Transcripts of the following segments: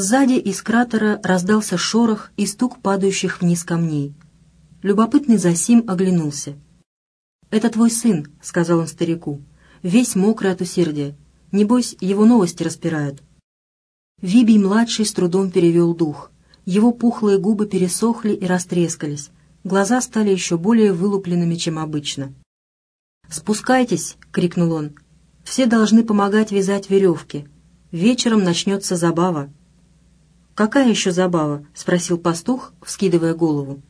Сзади из кратера раздался шорох и стук падающих вниз камней. Любопытный Засим оглянулся. «Это твой сын», — сказал он старику, — «весь мокрый от усердия. Небось, его новости распирают». Вибий-младший с трудом перевел дух. Его пухлые губы пересохли и растрескались. Глаза стали еще более вылупленными, чем обычно. «Спускайтесь!» — крикнул он. «Все должны помогать вязать веревки. Вечером начнется забава». «Какая еще забава?» — спросил пастух, вскидывая голову.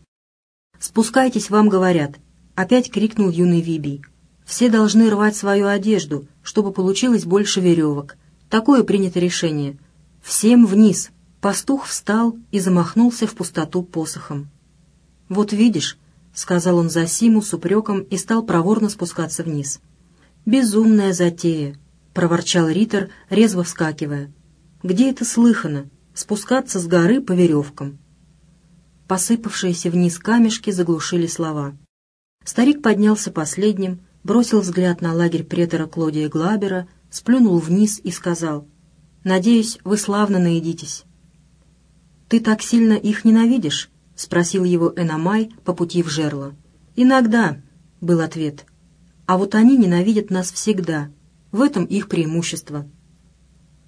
«Спускайтесь, вам говорят!» — опять крикнул юный Вибий. «Все должны рвать свою одежду, чтобы получилось больше веревок. Такое принято решение. Всем вниз!» Пастух встал и замахнулся в пустоту посохом. «Вот видишь», — сказал он Засиму с упреком и стал проворно спускаться вниз. «Безумная затея», — проворчал Ритер, резво вскакивая. «Где это слыхано? Спускаться с горы по веревкам. Посыпавшиеся вниз камешки заглушили слова. Старик поднялся последним, бросил взгляд на лагерь претора Клодия Глабера, сплюнул вниз и сказал, «Надеюсь, вы славно наедитесь». «Ты так сильно их ненавидишь?» — спросил его Эномай по пути в жерло. «Иногда», — был ответ. «А вот они ненавидят нас всегда. В этом их преимущество».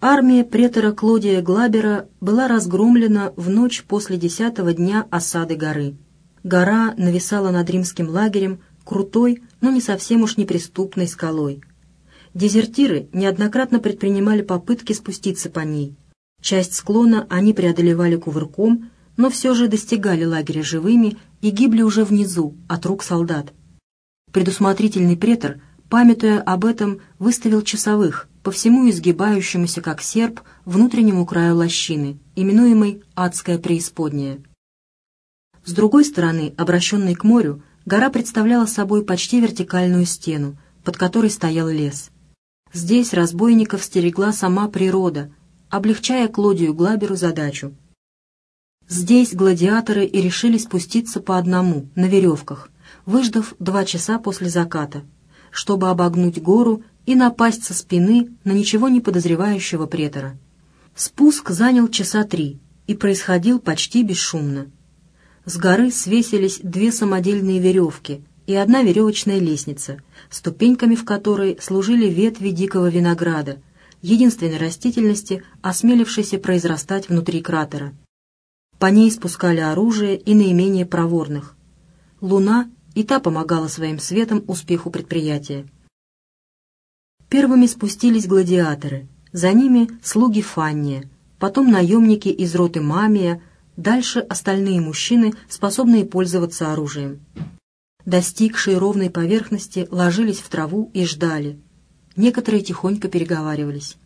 Армия претора Клодия Глабера была разгромлена в ночь после десятого дня осады горы. Гора нависала над римским лагерем крутой, но не совсем уж неприступной скалой. Дезертиры неоднократно предпринимали попытки спуститься по ней. Часть склона они преодолевали кувырком, но все же достигали лагеря живыми и гибли уже внизу от рук солдат. Предусмотрительный претор, памятуя об этом, выставил часовых, по всему изгибающемуся, как серп, внутреннему краю лощины, именуемой «Адская преисподняя». С другой стороны, обращенной к морю, гора представляла собой почти вертикальную стену, под которой стоял лес. Здесь разбойников стерегла сама природа, облегчая Клодию Глаберу задачу. Здесь гладиаторы и решили спуститься по одному, на веревках, выждав два часа после заката, чтобы обогнуть гору и напасть со спины на ничего не подозревающего претора. Спуск занял часа три и происходил почти бесшумно. С горы свесились две самодельные веревки и одна веревочная лестница, ступеньками в которой служили ветви дикого винограда, единственной растительности, осмелившейся произрастать внутри кратера. По ней спускали оружие и наименее проворных. Луна и та помогала своим светом успеху предприятия. Первыми спустились гладиаторы, за ними слуги Фанния, потом наемники из роты Мамия, дальше остальные мужчины, способные пользоваться оружием. Достигшие ровной поверхности ложились в траву и ждали. Некоторые тихонько переговаривались.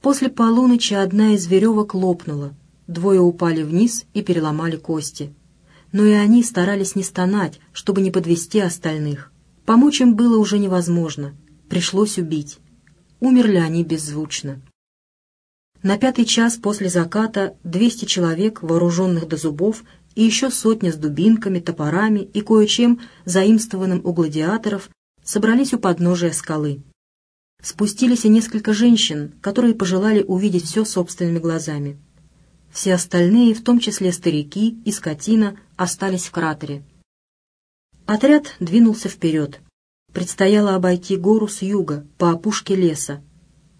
После полуночи одна из веревок лопнула, двое упали вниз и переломали кости. Но и они старались не стонать, чтобы не подвести остальных. Помочь им было уже невозможно — пришлось убить. Умерли они беззвучно. На пятый час после заката 200 человек, вооруженных до зубов, и еще сотня с дубинками, топорами и кое-чем, заимствованным у гладиаторов, собрались у подножия скалы. Спустились и несколько женщин, которые пожелали увидеть все собственными глазами. Все остальные, в том числе старики и скотина, остались в кратере. Отряд двинулся вперед. Предстояло обойти гору с юга, по опушке леса.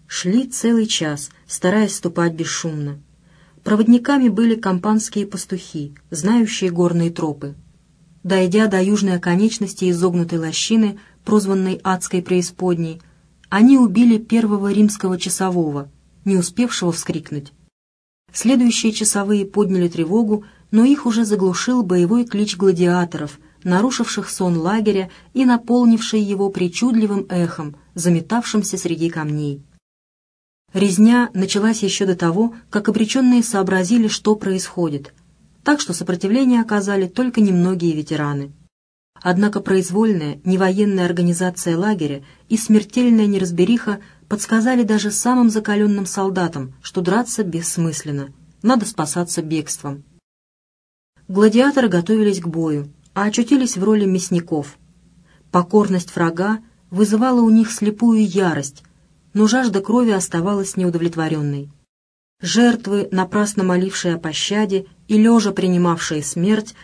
Шли целый час, стараясь ступать бесшумно. Проводниками были компанские пастухи, знающие горные тропы. Дойдя до южной оконечности изогнутой лощины, прозванной адской преисподней, они убили первого римского часового, не успевшего вскрикнуть. Следующие часовые подняли тревогу, но их уже заглушил боевой клич гладиаторов, нарушивших сон лагеря и наполнивший его причудливым эхом, заметавшимся среди камней. Резня началась еще до того, как обреченные сообразили, что происходит, так что сопротивление оказали только немногие ветераны. Однако произвольная, невоенная организация лагеря и смертельная неразбериха подсказали даже самым закаленным солдатам, что драться бессмысленно, надо спасаться бегством. Гладиаторы готовились к бою, а очутились в роли мясников. Покорность врага вызывала у них слепую ярость, но жажда крови оставалась неудовлетворенной. Жертвы, напрасно молившие о пощаде и лежа принимавшие смерть,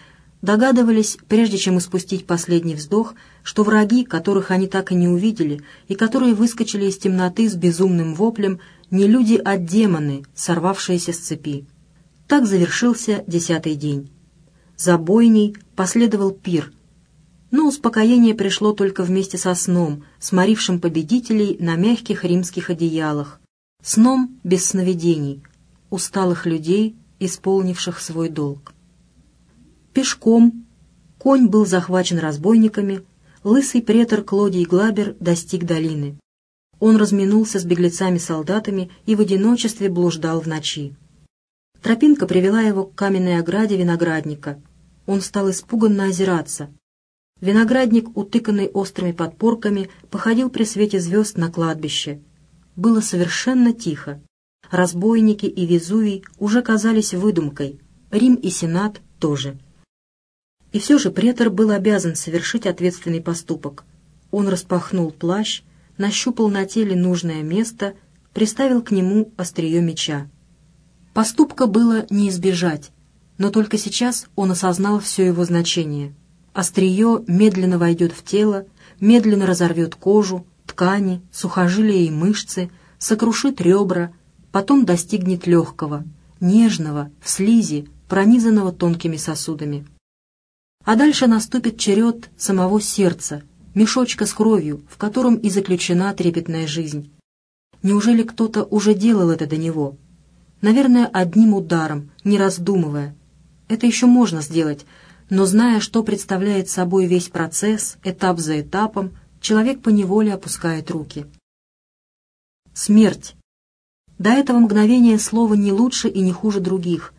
догадывались, прежде чем испустить последний вздох, что враги, которых они так и не увидели, и которые выскочили из темноты с безумным воплем, не люди, а демоны, сорвавшиеся с цепи. Так завершился десятый день. За бойней последовал пир, но успокоение пришло только вместе со сном, сморившим победителей на мягких римских одеялах, сном без сновидений, усталых людей, исполнивших свой долг. Пешком конь был захвачен разбойниками, лысый претор Клодий Глабер достиг долины. Он разминулся с беглецами-солдатами и в одиночестве блуждал в ночи. Тропинка привела его к каменной ограде виноградника. Он стал испуганно озираться. Виноградник, утыканный острыми подпорками, походил при свете звезд на кладбище. Было совершенно тихо. Разбойники и Везувий уже казались выдумкой, Рим и Сенат тоже. И все же претор был обязан совершить ответственный поступок. Он распахнул плащ, нащупал на теле нужное место, приставил к нему острие меча. Поступка было не избежать, но только сейчас он осознал все его значение. Острие медленно войдет в тело, медленно разорвет кожу, ткани, сухожилия и мышцы, сокрушит ребра, потом достигнет легкого, нежного, в слизи, пронизанного тонкими сосудами. А дальше наступит черед самого сердца, мешочка с кровью, в котором и заключена трепетная жизнь. Неужели кто-то уже делал это до него? Наверное, одним ударом, не раздумывая. Это еще можно сделать, но зная, что представляет собой весь процесс, этап за этапом, человек поневоле опускает руки. Смерть. До этого мгновения слово не лучше и не хуже других.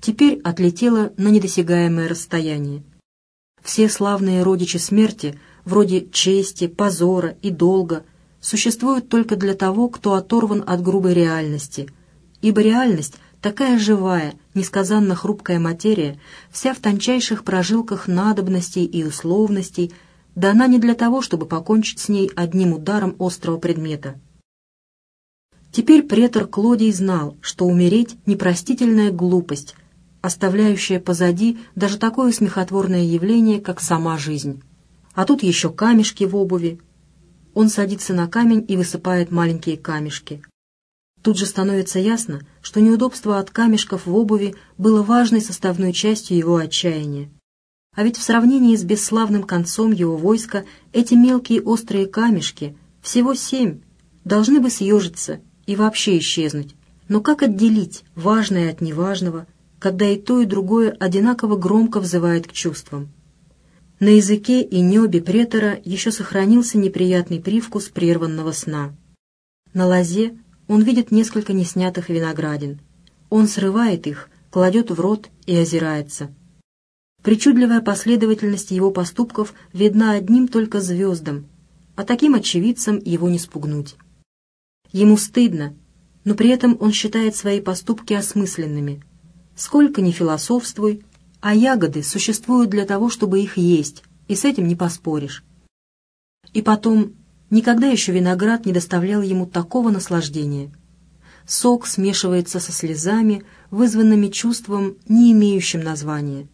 Теперь отлетело на недосягаемое расстояние. Все славные родичи смерти, вроде чести, позора и долга, существуют только для того, кто оторван от грубой реальности, ибо реальность такая живая, несказанно хрупкая материя, вся в тончайших прожилках надобностей и условностей, дана не для того, чтобы покончить с ней одним ударом острого предмета. Теперь претор Клодий знал, что умереть — непростительная глупость, оставляющая позади даже такое смехотворное явление, как сама жизнь. А тут еще камешки в обуви. Он садится на камень и высыпает маленькие камешки. Тут же становится ясно, что неудобство от камешков в обуви было важной составной частью его отчаяния. А ведь в сравнении с бесславным концом его войска эти мелкие острые камешки, всего семь, должны бы съежиться и вообще исчезнуть. Но как отделить важное от неважного, когда и то, и другое одинаково громко взывает к чувствам? На языке и небе претора еще сохранился неприятный привкус прерванного сна. На лозе он видит несколько неснятых виноградин. Он срывает их, кладет в рот и озирается. Причудливая последовательность его поступков видна одним только звездам, а таким очевидцам его не спугнуть. Ему стыдно, но при этом он считает свои поступки осмысленными. Сколько ни философствуй, а ягоды существуют для того, чтобы их есть, и с этим не поспоришь. И потом, никогда еще виноград не доставлял ему такого наслаждения. Сок смешивается со слезами, вызванными чувством, не имеющим названия.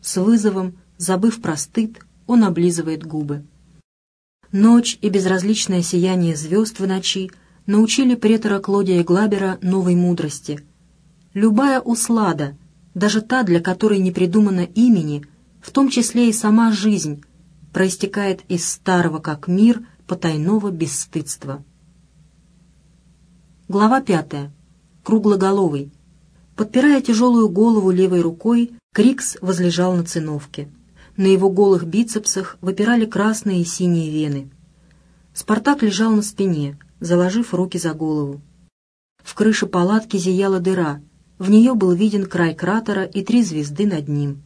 С вызовом, забыв про стыд, он облизывает губы. Ночь и безразличное сияние звезд в ночи — научили претора Клодия Глабера новой мудрости. Любая услада, даже та, для которой не придумано имени, в том числе и сама жизнь, проистекает из старого как мир потайного бесстыдства. Глава пятая. Круглоголовый. Подпирая тяжелую голову левой рукой, Крикс возлежал на циновке. На его голых бицепсах выпирали красные и синие вены. Спартак лежал на спине, заложив руки за голову. В крыше палатки зияла дыра, в нее был виден край кратера и три звезды над ним.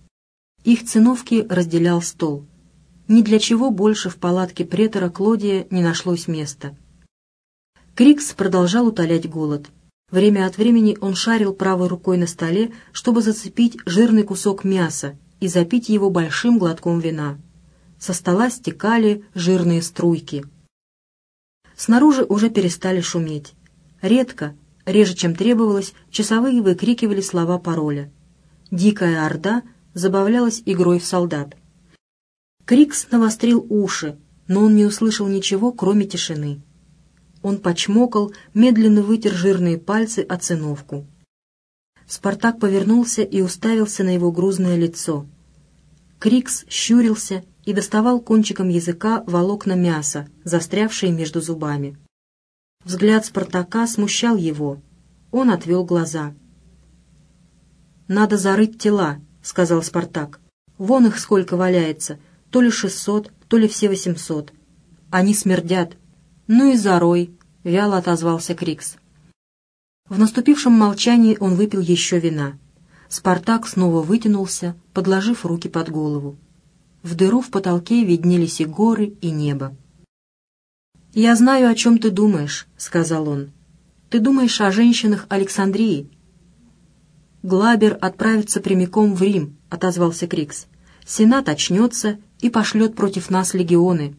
Их циновки разделял стол. Ни для чего больше в палатке претора Клодия не нашлось места. Крикс продолжал утолять голод. Время от времени он шарил правой рукой на столе, чтобы зацепить жирный кусок мяса и запить его большим глотком вина. Со стола стекали жирные струйки — Снаружи уже перестали шуметь. Редко, Реже, чем требовалось, часовые выкрикивали слова пароля. Дикая орда забавлялась игрой в солдат. Крикс навострил уши, но он не услышал ничего, кроме тишины. Он почмокал, медленно вытер жирные пальцы о циновку. Спартак повернулся и уставился на его грузное лицо. Крикс щурился и доставал кончиком языка волокна мяса, застрявшие между зубами. Взгляд Спартака смущал его. Он отвел глаза. «Надо зарыть тела», — сказал Спартак. «Вон их сколько валяется, то ли шестьсот, то ли все восемьсот. Они смердят». «Ну и зарой», — вяло отозвался Крикс. В наступившем молчании он выпил еще вина. Спартак снова вытянулся, подложив руки под голову. В дыру в потолке виднелись и горы, и небо. «Я знаю, о чем ты думаешь», — сказал он. «Ты думаешь о женщинах Александрии». «Глабер отправится прямиком в Рим», — отозвался Крикс. «Сенат очнется и пошлет против нас легионы».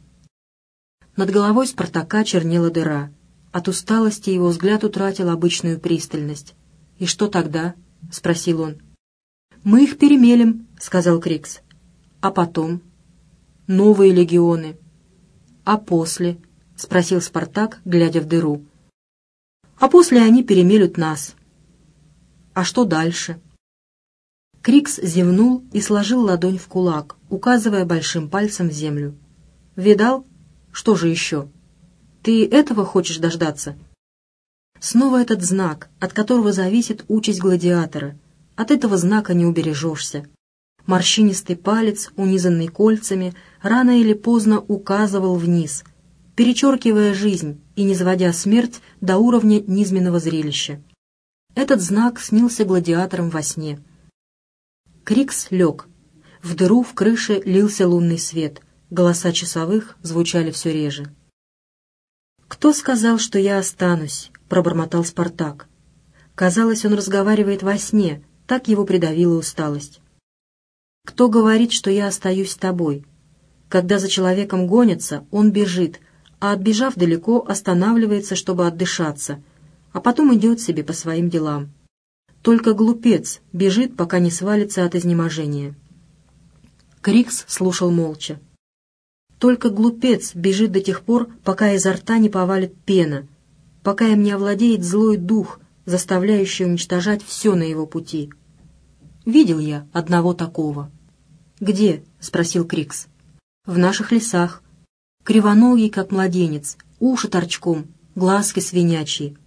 Над головой Спартака чернела дыра. От усталости его взгляд утратил обычную пристальность. «И что тогда?» — спросил он. «Мы их перемелем», — сказал Крикс. «А потом?» «Новые легионы». «А после?» — спросил Спартак, глядя в дыру. «А после они перемелют нас». «А что дальше?» Крикс зевнул и сложил ладонь в кулак, указывая большим пальцем в землю. «Видал? Что же еще? Ты этого хочешь дождаться?» Снова этот знак, от которого зависит участь гладиатора. От этого знака не убережешься. Морщинистый палец, унизанный кольцами, рано или поздно указывал вниз — перечеркивая жизнь и не сводя смерть до уровня низменного зрелища. Этот знак снился гладиатором во сне. Крикс лег. В дыру в крыше лился лунный свет. Голоса часовых звучали все реже. «Кто сказал, что я останусь?» — пробормотал Спартак. Казалось, он разговаривает во сне, так его придавила усталость. «Кто говорит, что я остаюсь с тобой?» Когда за человеком гонятся, он бежит, а отбежав далеко, останавливается, чтобы отдышаться, а потом идет себе по своим делам. Только глупец бежит, пока не свалится от изнеможения. Крикс слушал молча. Только глупец бежит до тех пор, пока изо рта не повалит пена, пока им не овладеет злой дух, заставляющий уничтожать все на его пути. Видел я одного такого. «Где?» — спросил Крикс. «В наших лесах, кривоногий, как младенец, уши торчком, глазки свинячьи.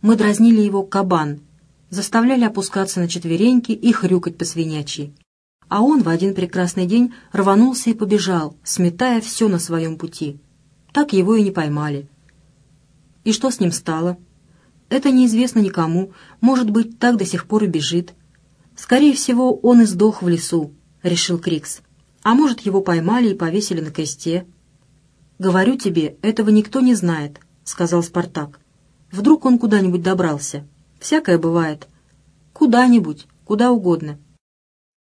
Мы дразнили его кабан, заставляли опускаться на четвереньки и хрюкать по свинячьи. А он в один прекрасный день рванулся и побежал, сметая все на своем пути. Так его и не поймали. И что с ним стало? Это неизвестно никому, может быть, так до сих пор и бежит. Скорее всего, он и сдох в лесу, решил Крикс. А может, его поймали и повесили на кресте. «Говорю тебе, этого никто не знает», — сказал Спартак. «Вдруг он куда-нибудь добрался? Всякое бывает. Куда-нибудь, куда угодно».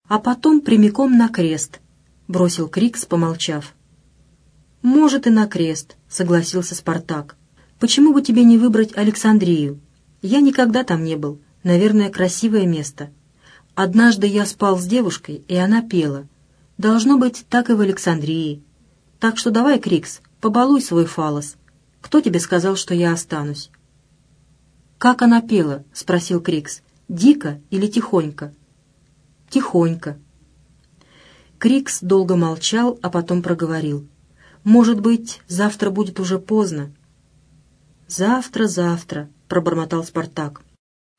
«А потом прямиком на крест», — бросил Крикс, помолчав. «Может, и на крест», — согласился Спартак. «Почему бы тебе не выбрать Александрию? Я никогда там не был. Наверное, красивое место. Однажды я спал с девушкой, и она пела. Должно быть, так и в Александрии. Так что давай, Крикс, побалуй свой фалос. Кто тебе сказал, что я останусь?» «Как она пела?» — спросил Крикс. «Дико или тихонько?» «Тихонько». Крикс долго молчал, а потом проговорил. «Может быть, завтра будет уже поздно?» «Завтра, завтра», — пробормотал Спартак.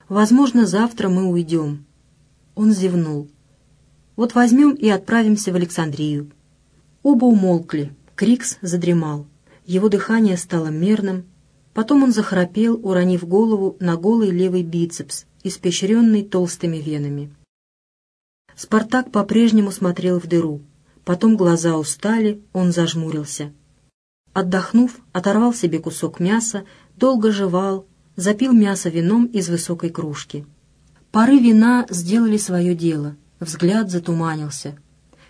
«Возможно, завтра мы уйдем». Он зевнул. «Вот возьмем и отправимся в Александрию. Оба умолкли. Крикс задремал. Его дыхание стало мерным. Потом он захрапел, уронив голову на голый левый бицепс, испещренный толстыми венами. Спартак по-прежнему смотрел в дыру. Потом глаза устали, он зажмурился. Отдохнув, оторвал себе кусок мяса, долго жевал, запил мясо вином из высокой кружки. Пары вина сделали свое дело, взгляд затуманился.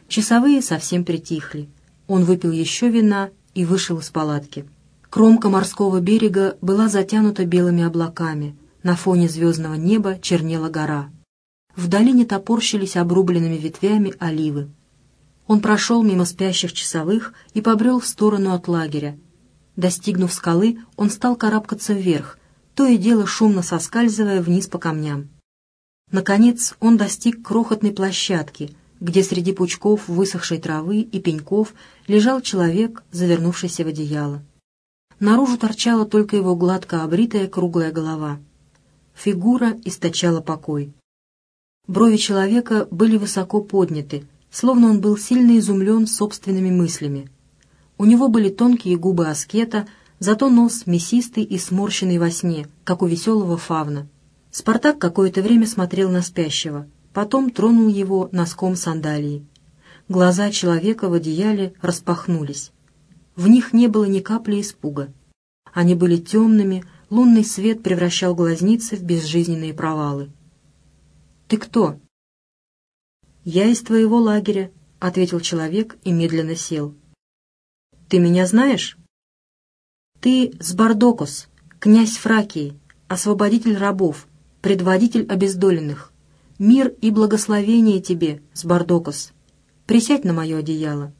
Часовые совсем притихли. Он выпил еще вина и вышел из палатки. Кромка морского берега была затянута белыми облаками. На фоне звездного неба чернела гора. В долине топорщились обрубленными ветвями оливы. Он прошел мимо спящих часовых и побрел в сторону от лагеря. Достигнув скалы, он стал карабкаться вверх, то и дело шумно соскальзывая вниз по камням. Наконец он достиг крохотной площадки, где среди пучков высохшей травы и пеньков лежал человек, завернувшийся в одеяло. Наружу торчала только его гладко обритая круглая голова. Фигура источала покой. Брови человека были высоко подняты, словно он был сильно изумлен собственными мыслями. У него были тонкие губы аскета, зато нос мясистый и сморщенный во сне, как у веселого фавна. Спартак какое-то время смотрел на спящего, потом тронул его носком сандалии. Глаза человека в одеяле распахнулись. В них не было ни капли испуга. Они были темными, лунный свет превращал глазницы в безжизненные провалы. «Ты кто?» «Я из твоего лагеря», — ответил человек и медленно сел. «Ты меня знаешь?» «Ты Сбардокус, князь Фракии, освободитель рабов, предводитель обездоленных. Мир и благословение тебе, Сбардокус. Присядь на мое одеяло».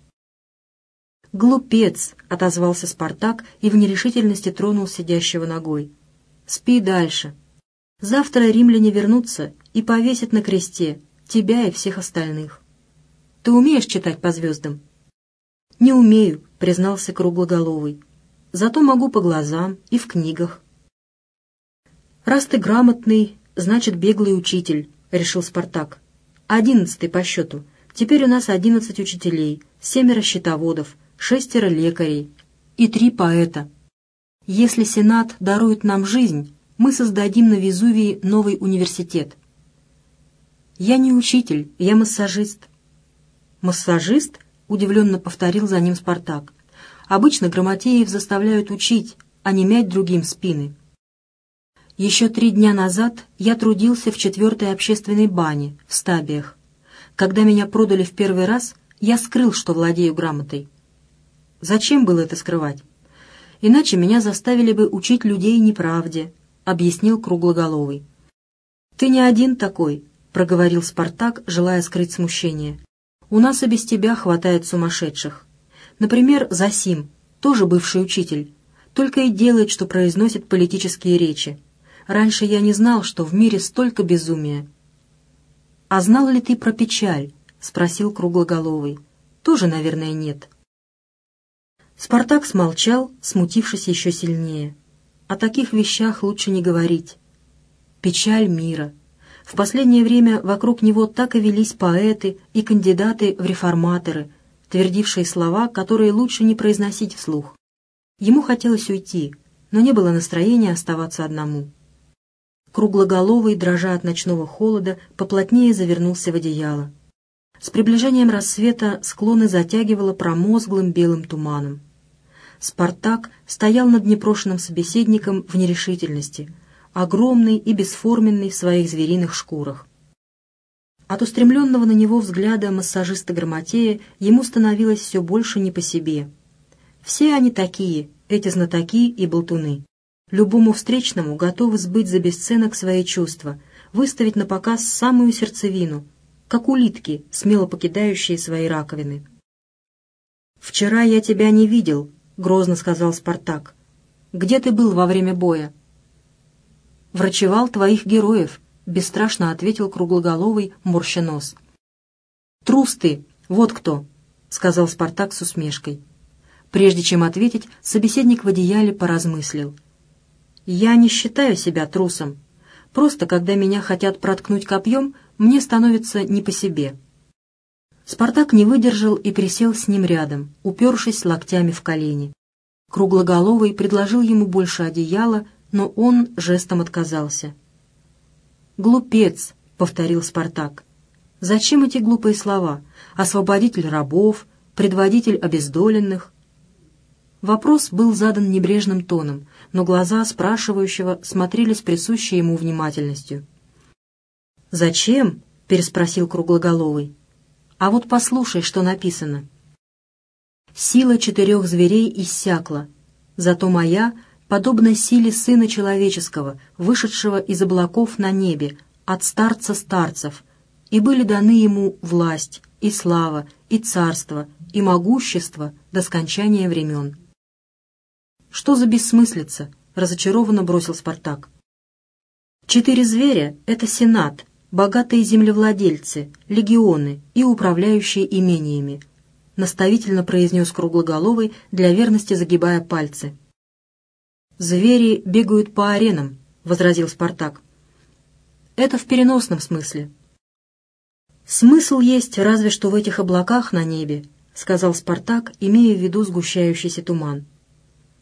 «Глупец!» — отозвался Спартак и в нерешительности тронул сидящего ногой. «Спи дальше. Завтра римляне вернутся и повесят на кресте тебя и всех остальных. Ты умеешь читать по звездам?» «Не умею», — признался круглоголовый. «Зато могу по глазам и в книгах». «Раз ты грамотный, значит, беглый учитель», — решил Спартак. «Одиннадцатый по счету. Теперь у нас одиннадцать учителей, семеро счетоводов, шестеро лекарей и три поэта. Если Сенат дарует нам жизнь, мы создадим на Везувии новый университет. Я не учитель, я массажист. Массажист? Удивленно повторил за ним Спартак. Обычно грамотеев заставляют учить, а не мять другим спины. Еще три дня назад я трудился в четвертой общественной бане в Стабиях. Когда меня продали в первый раз, я скрыл, что владею грамотой. Зачем было это скрывать? Иначе меня заставили бы учить людей неправде, — объяснил Круглоголовый. «Ты не один такой», — проговорил Спартак, желая скрыть смущение. «У нас и без тебя хватает сумасшедших. Например, Засим, тоже бывший учитель, только и делает, что произносит политические речи. Раньше я не знал, что в мире столько безумия». «А знал ли ты про печаль?» — спросил Круглоголовый. «Тоже, наверное, нет». Спартак смолчал, смутившись еще сильнее. О таких вещах лучше не говорить. Печаль мира. В последнее время вокруг него так и велись поэты и кандидаты в реформаторы, твердившие слова, которые лучше не произносить вслух. Ему хотелось уйти, но не было настроения оставаться одному. Круглоголовый, дрожа от ночного холода, поплотнее завернулся в одеяло. С приближением рассвета склоны затягивало промозглым белым туманом. Спартак стоял над непрошенным собеседником в нерешительности, огромный и бесформенный в своих звериных шкурах. От устремленного на него взгляда массажиста Грамотея ему становилось все больше не по себе. Все они такие, эти знатоки и болтуны. Любому встречному готовы сбыть за бесценок свои чувства, выставить на показ самую сердцевину, как улитки, смело покидающие свои раковины. «Вчера я тебя не видел», — грозно сказал Спартак. «Где ты был во время боя?» «Врачевал твоих героев», — бесстрашно ответил круглоголовый морщенос. «Трус ты, вот кто», — сказал Спартак с усмешкой. Прежде чем ответить, собеседник в одеяле поразмыслил. «Я не считаю себя трусом. Просто, когда меня хотят проткнуть копьем, мне становится не по себе. Спартак не выдержал и присел с ним рядом, упершись локтями в колени. Круглоголовый предложил ему больше одеяла, но он жестом отказался. «Глупец», — повторил Спартак. «Зачем эти глупые слова? Освободитель рабов, предводитель обездоленных?» Вопрос был задан небрежным тоном, но глаза спрашивающего смотрели с присущей ему внимательностью. «Зачем?» — переспросил Круглоголовый. «А вот послушай, что написано». «Сила четырех зверей иссякла, зато моя подобно силе Сына Человеческого, вышедшего из облаков на небе, от старца старцев, и были даны ему власть, и слава, и царство, и могущество до скончания времен. «Что за бессмыслица?» — разочарованно бросил Спартак. «Четыре зверя — это сенат, богатые землевладельцы, легионы и управляющие имениями», — наставительно произнес Круглоголовый, для верности загибая пальцы. «Звери бегают по аренам», — возразил Спартак. «Это в переносном смысле». «Смысл есть разве что в этих облаках на небе», — сказал Спартак, имея в виду сгущающийся туман.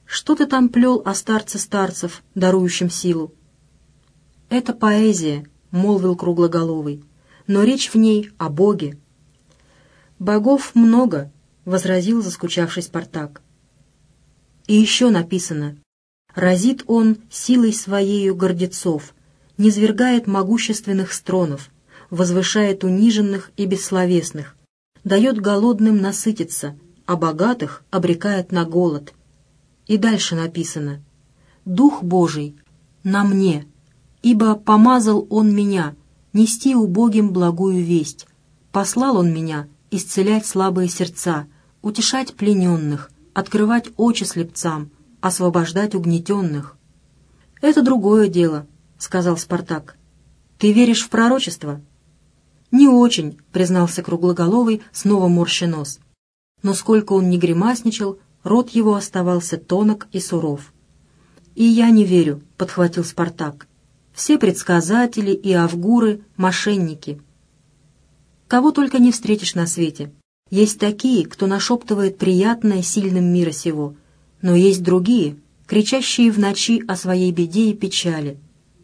«Что ты там плел о старце старцев, дарующем силу?» «Это поэзия», — молвил Круглоголовый, — «но речь в ней о Боге». «Богов много», — возразил заскучавший Спартак. «И еще написано, разит он силой своею гордецов, низвергает могущественных стронов, возвышает униженных и бессловесных, дает голодным насытиться, а богатых обрекает на голод». И дальше написано «Дух Божий на мне» ибо помазал Он меня нести убогим благую весть. Послал Он меня исцелять слабые сердца, утешать плененных, открывать очи слепцам, освобождать угнетенных. «Это другое дело», — сказал Спартак. «Ты веришь в пророчество?» «Не очень», — признался Круглоголовый, снова морща нос. Но сколько он ни гримасничал, рот его оставался тонок и суров. «И я не верю», — подхватил Спартак. Все предсказатели и авгуры — мошенники. Кого только не встретишь на свете. Есть такие, кто нашептывает приятное сильным мира сего, но есть другие, кричащие в ночи о своей беде и печали.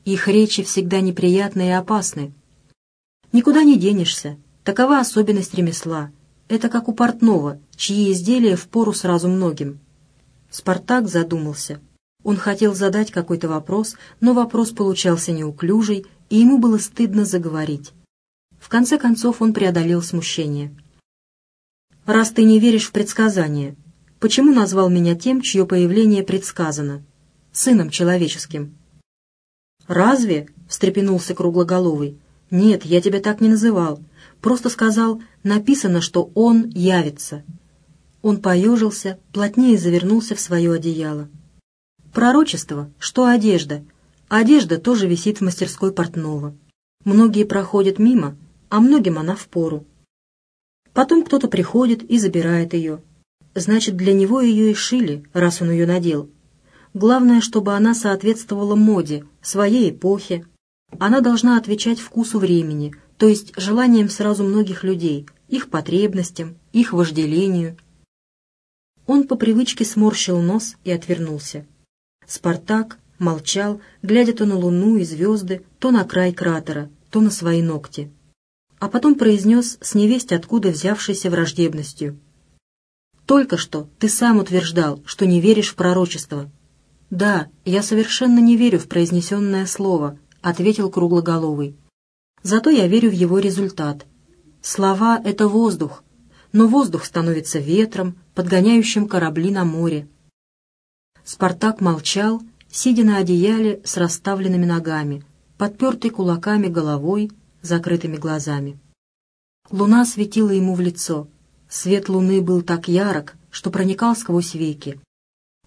Их речи всегда неприятны и опасны. Никуда не денешься, такова особенность ремесла. Это как у портного, чьи изделия впору сразу многим. Спартак задумался — он хотел задать какой-то вопрос, но вопрос получался неуклюжий, и ему было стыдно заговорить. В конце концов он преодолел смущение. «Раз ты не веришь в предсказания, почему назвал меня тем, чье появление предсказано? Сыном человеческим?» «Разве?» — встрепенулся Круглоголовый. «Нет, я тебя так не называл. Просто сказал, написано, что он явится». Он поежился, плотнее завернулся в свое одеяло. Пророчество, что одежда. Одежда тоже висит в мастерской портного. Многие проходят мимо, а многим она впору. Потом кто-то приходит и забирает ее. Значит, для него ее и шили, раз он ее надел. Главное, чтобы она соответствовала моде, своей эпохе. Она должна отвечать вкусу времени, то есть желаниям сразу многих людей, их потребностям, их вожделению. Он по привычке сморщил нос и отвернулся. Спартак молчал, глядя то на луну и звезды, то на край кратера, то на свои ногти. А потом произнес с невесть откуда взявшейся враждебностью. «Только что ты сам утверждал, что не веришь в пророчество». «Да, я совершенно не верю в произнесенное слово», — ответил Круглоголовый. «Зато я верю в его результат. Слова — это воздух, но воздух становится ветром, подгоняющим корабли на море. Спартак молчал, сидя на одеяле с расставленными ногами, подпертой кулаками головой, закрытыми глазами. Луна светила ему в лицо. Свет луны был так ярок, что проникал сквозь веки.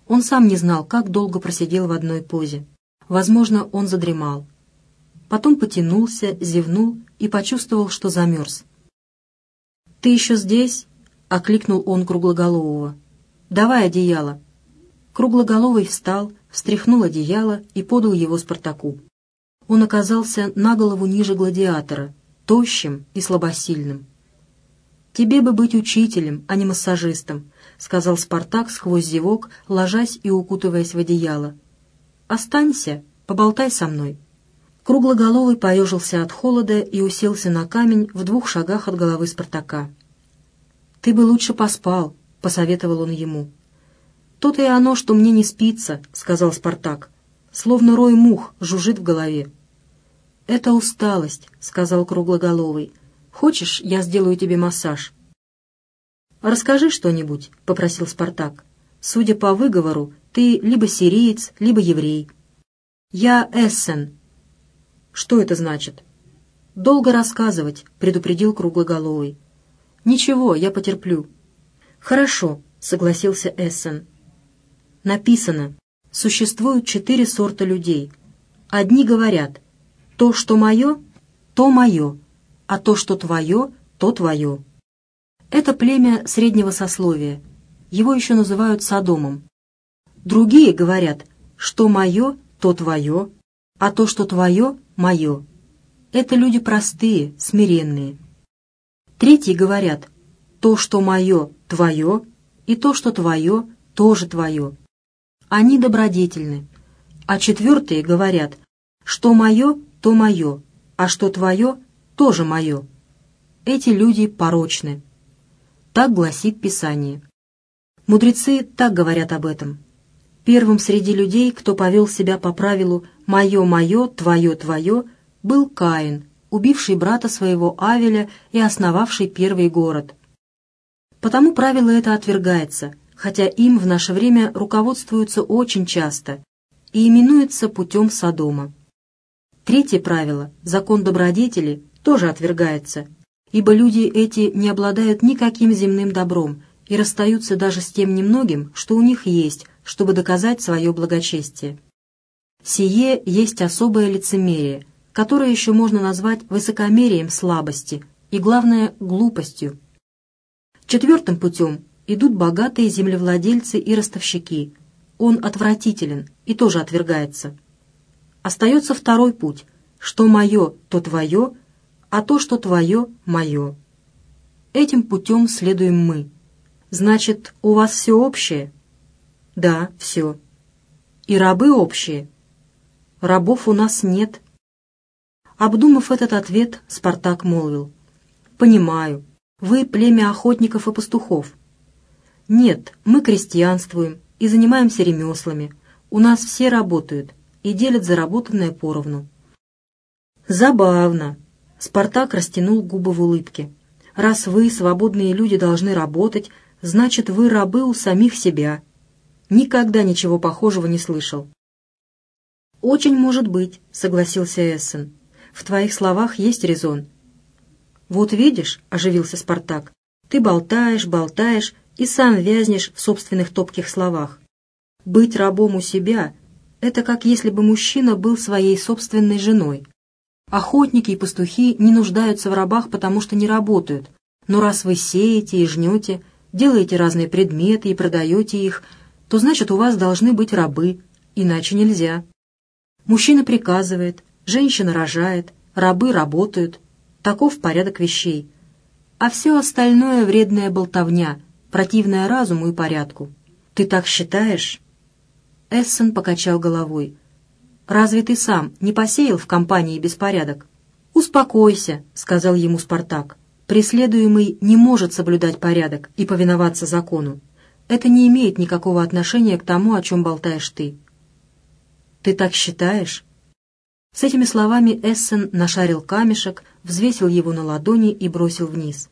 Он сам не знал, как долго просидел в одной позе. Возможно, он задремал. Потом потянулся, зевнул и почувствовал, что замерз. «Ты еще здесь?» — окликнул он круглоголового. «Давай одеяло». Круглоголовый встал, встряхнул одеяло и подал его Спартаку. Он оказался на голову ниже гладиатора, тощим и слабосильным. «Тебе бы быть учителем, а не массажистом», — сказал Спартак сквозь зевок, ложась и укутываясь в одеяло. «Останься, поболтай со мной». Круглоголовый поежился от холода и уселся на камень в двух шагах от головы Спартака. «Ты бы лучше поспал», — посоветовал он ему. «То-то и оно, что мне не спится», — сказал Спартак. «Словно рой мух жужжит в голове». «Это усталость», — сказал Круглоголовый. «Хочешь, я сделаю тебе массаж?» «Расскажи что-нибудь», — попросил Спартак. Судя по выговору, Ты либо сириец, либо еврей. Я Эссен. Что это значит? Долго рассказывать, предупредил круглоголовый. Ничего, я потерплю. Хорошо, согласился Эссен. Написано, существуют четыре сорта людей. Одни говорят, то, что мое, то мое, а то, что твое, то твое. Это племя среднего сословия. Его еще называют Содомом. Другие говорят, что мое, то твое, а то, что твое, мое. Это люди простые, смиренные. Третьи говорят, то, что мое, твое, и то, что твое, тоже твое. Они добродетельны. А четвертые говорят, что мое, то мое, а что твое, тоже мое. Эти люди порочны. Так гласит Писание. Мудрецы так говорят об этом. Первым среди людей, кто повел себя по правилу «моё, моё, твое, твое», был Каин, убивший брата своего Авеля и основавший первый город. Потому правило это отвергается, хотя им в наше время руководствуются очень часто и именуется путем Содома. Третье правило, закон добродетели, тоже отвергается, ибо люди эти не обладают никаким земным добром и расстаются даже с тем немногим, что у них есть, чтобы доказать свое благочестие. Сие есть особое лицемерие, которое еще можно назвать высокомерием слабости и, главное, глупостью. Четвертым путем идут богатые землевладельцы и ростовщики. Он отвратителен и тоже отвергается. Остается второй путь, что мое, то твое, а то, что твое, мое. Этим путем следуем мы. Значит, у вас все общее? Да, все. И рабы общие? Рабов у нас нет. Обдумав этот ответ, Спартак молвил. Понимаю, вы племя охотников и пастухов. Нет, мы крестьянствуем и занимаемся ремеслами. У нас все работают и делят заработанное поровну. Забавно, Спартак растянул губы в улыбке. «Раз вы, свободные люди, должны работать, значит, вы рабы у самих себя». Никогда ничего похожего не слышал. «Очень может быть», — согласился Эссен. «В твоих словах есть резон». «Вот видишь», — оживился Спартак, — «ты болтаешь, болтаешь и сам вязнешь в собственных топких словах. Быть рабом у себя — это как если бы мужчина был своей собственной женой. Охотники и пастухи не нуждаются в рабах, потому что не работают. Но раз вы сеете и жнете, делаете разные предметы и продаете их, то значит у вас должны быть рабы, иначе нельзя. Мужчина приказывает, женщина рожает, рабы работают. Таков порядок вещей. А все остальное вредная болтовня, противная разуму и порядку. Ты так считаешь? Эссен покачал головой. Разве ты сам не посеял в компании беспорядок?» «Успокойся», — сказал ему Спартак. «Преследуемый не может соблюдать порядок и повиноваться закону. Это не имеет никакого отношения к тому, о чем болтаешь ты». «Ты так считаешь?» С этими словами Эссен нашарил камешек, взвесил его на ладони и бросил вниз.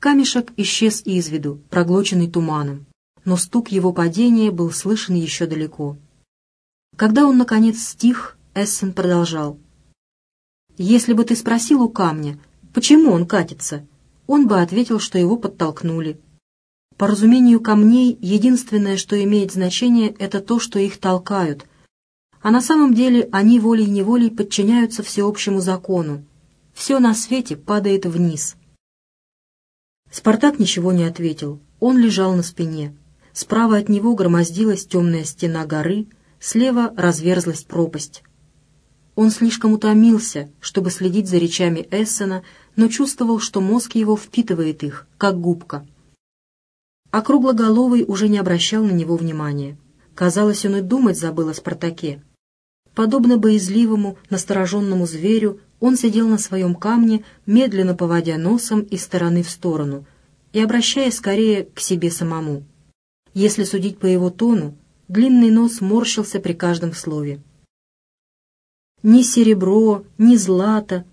Камешек исчез из виду, проглоченный туманом, но стук его падения был слышен еще далеко. Когда он, наконец, стих, Эссен продолжал. «Если бы ты спросил у камня, почему он катится, он бы ответил, что его подтолкнули. По разумению камней, единственное, что имеет значение, это то, что их толкают, а на самом деле они волей-неволей подчиняются всеобщему закону. Все на свете падает вниз». Спартак ничего не ответил. Он лежал на спине. Справа от него громоздилась темная стена горы, Слева разверзлась пропасть. Он слишком утомился, чтобы следить за речами Эссена, но чувствовал, что мозг его впитывает их, как губка. А круглоголовый уже не обращал на него внимания. Казалось, он и думать забыл о Спартаке. Подобно боязливому, настороженному зверю, он сидел на своем камне, медленно поводя носом из стороны в сторону и обращая скорее к себе самому. Если судить по его тону, Длинный нос морщился при каждом слове. Ни серебро, ни злато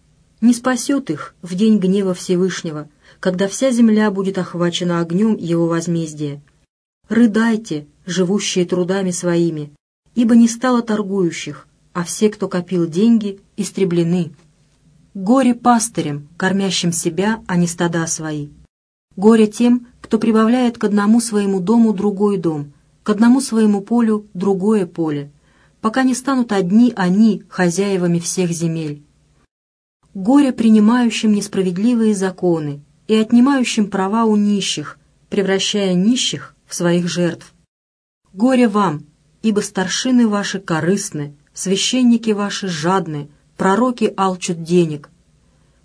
не спасет их в день гнева Всевышнего, когда вся земля будет охвачена огнем его возмездия. Рыдайте, живущие трудами своими, ибо не стало торгующих, а все, кто копил деньги, истреблены. Горе пастырям, кормящим себя, а не стада свои. Горе тем, кто прибавляет к одному своему дому другой дом, к одному своему полю другое поле, пока не станут одни они хозяевами всех земель. Горе принимающим несправедливые законы и отнимающим права у нищих, превращая нищих в своих жертв. Горе вам, ибо старшины ваши корыстны, священники ваши жадны, пророки алчут денег.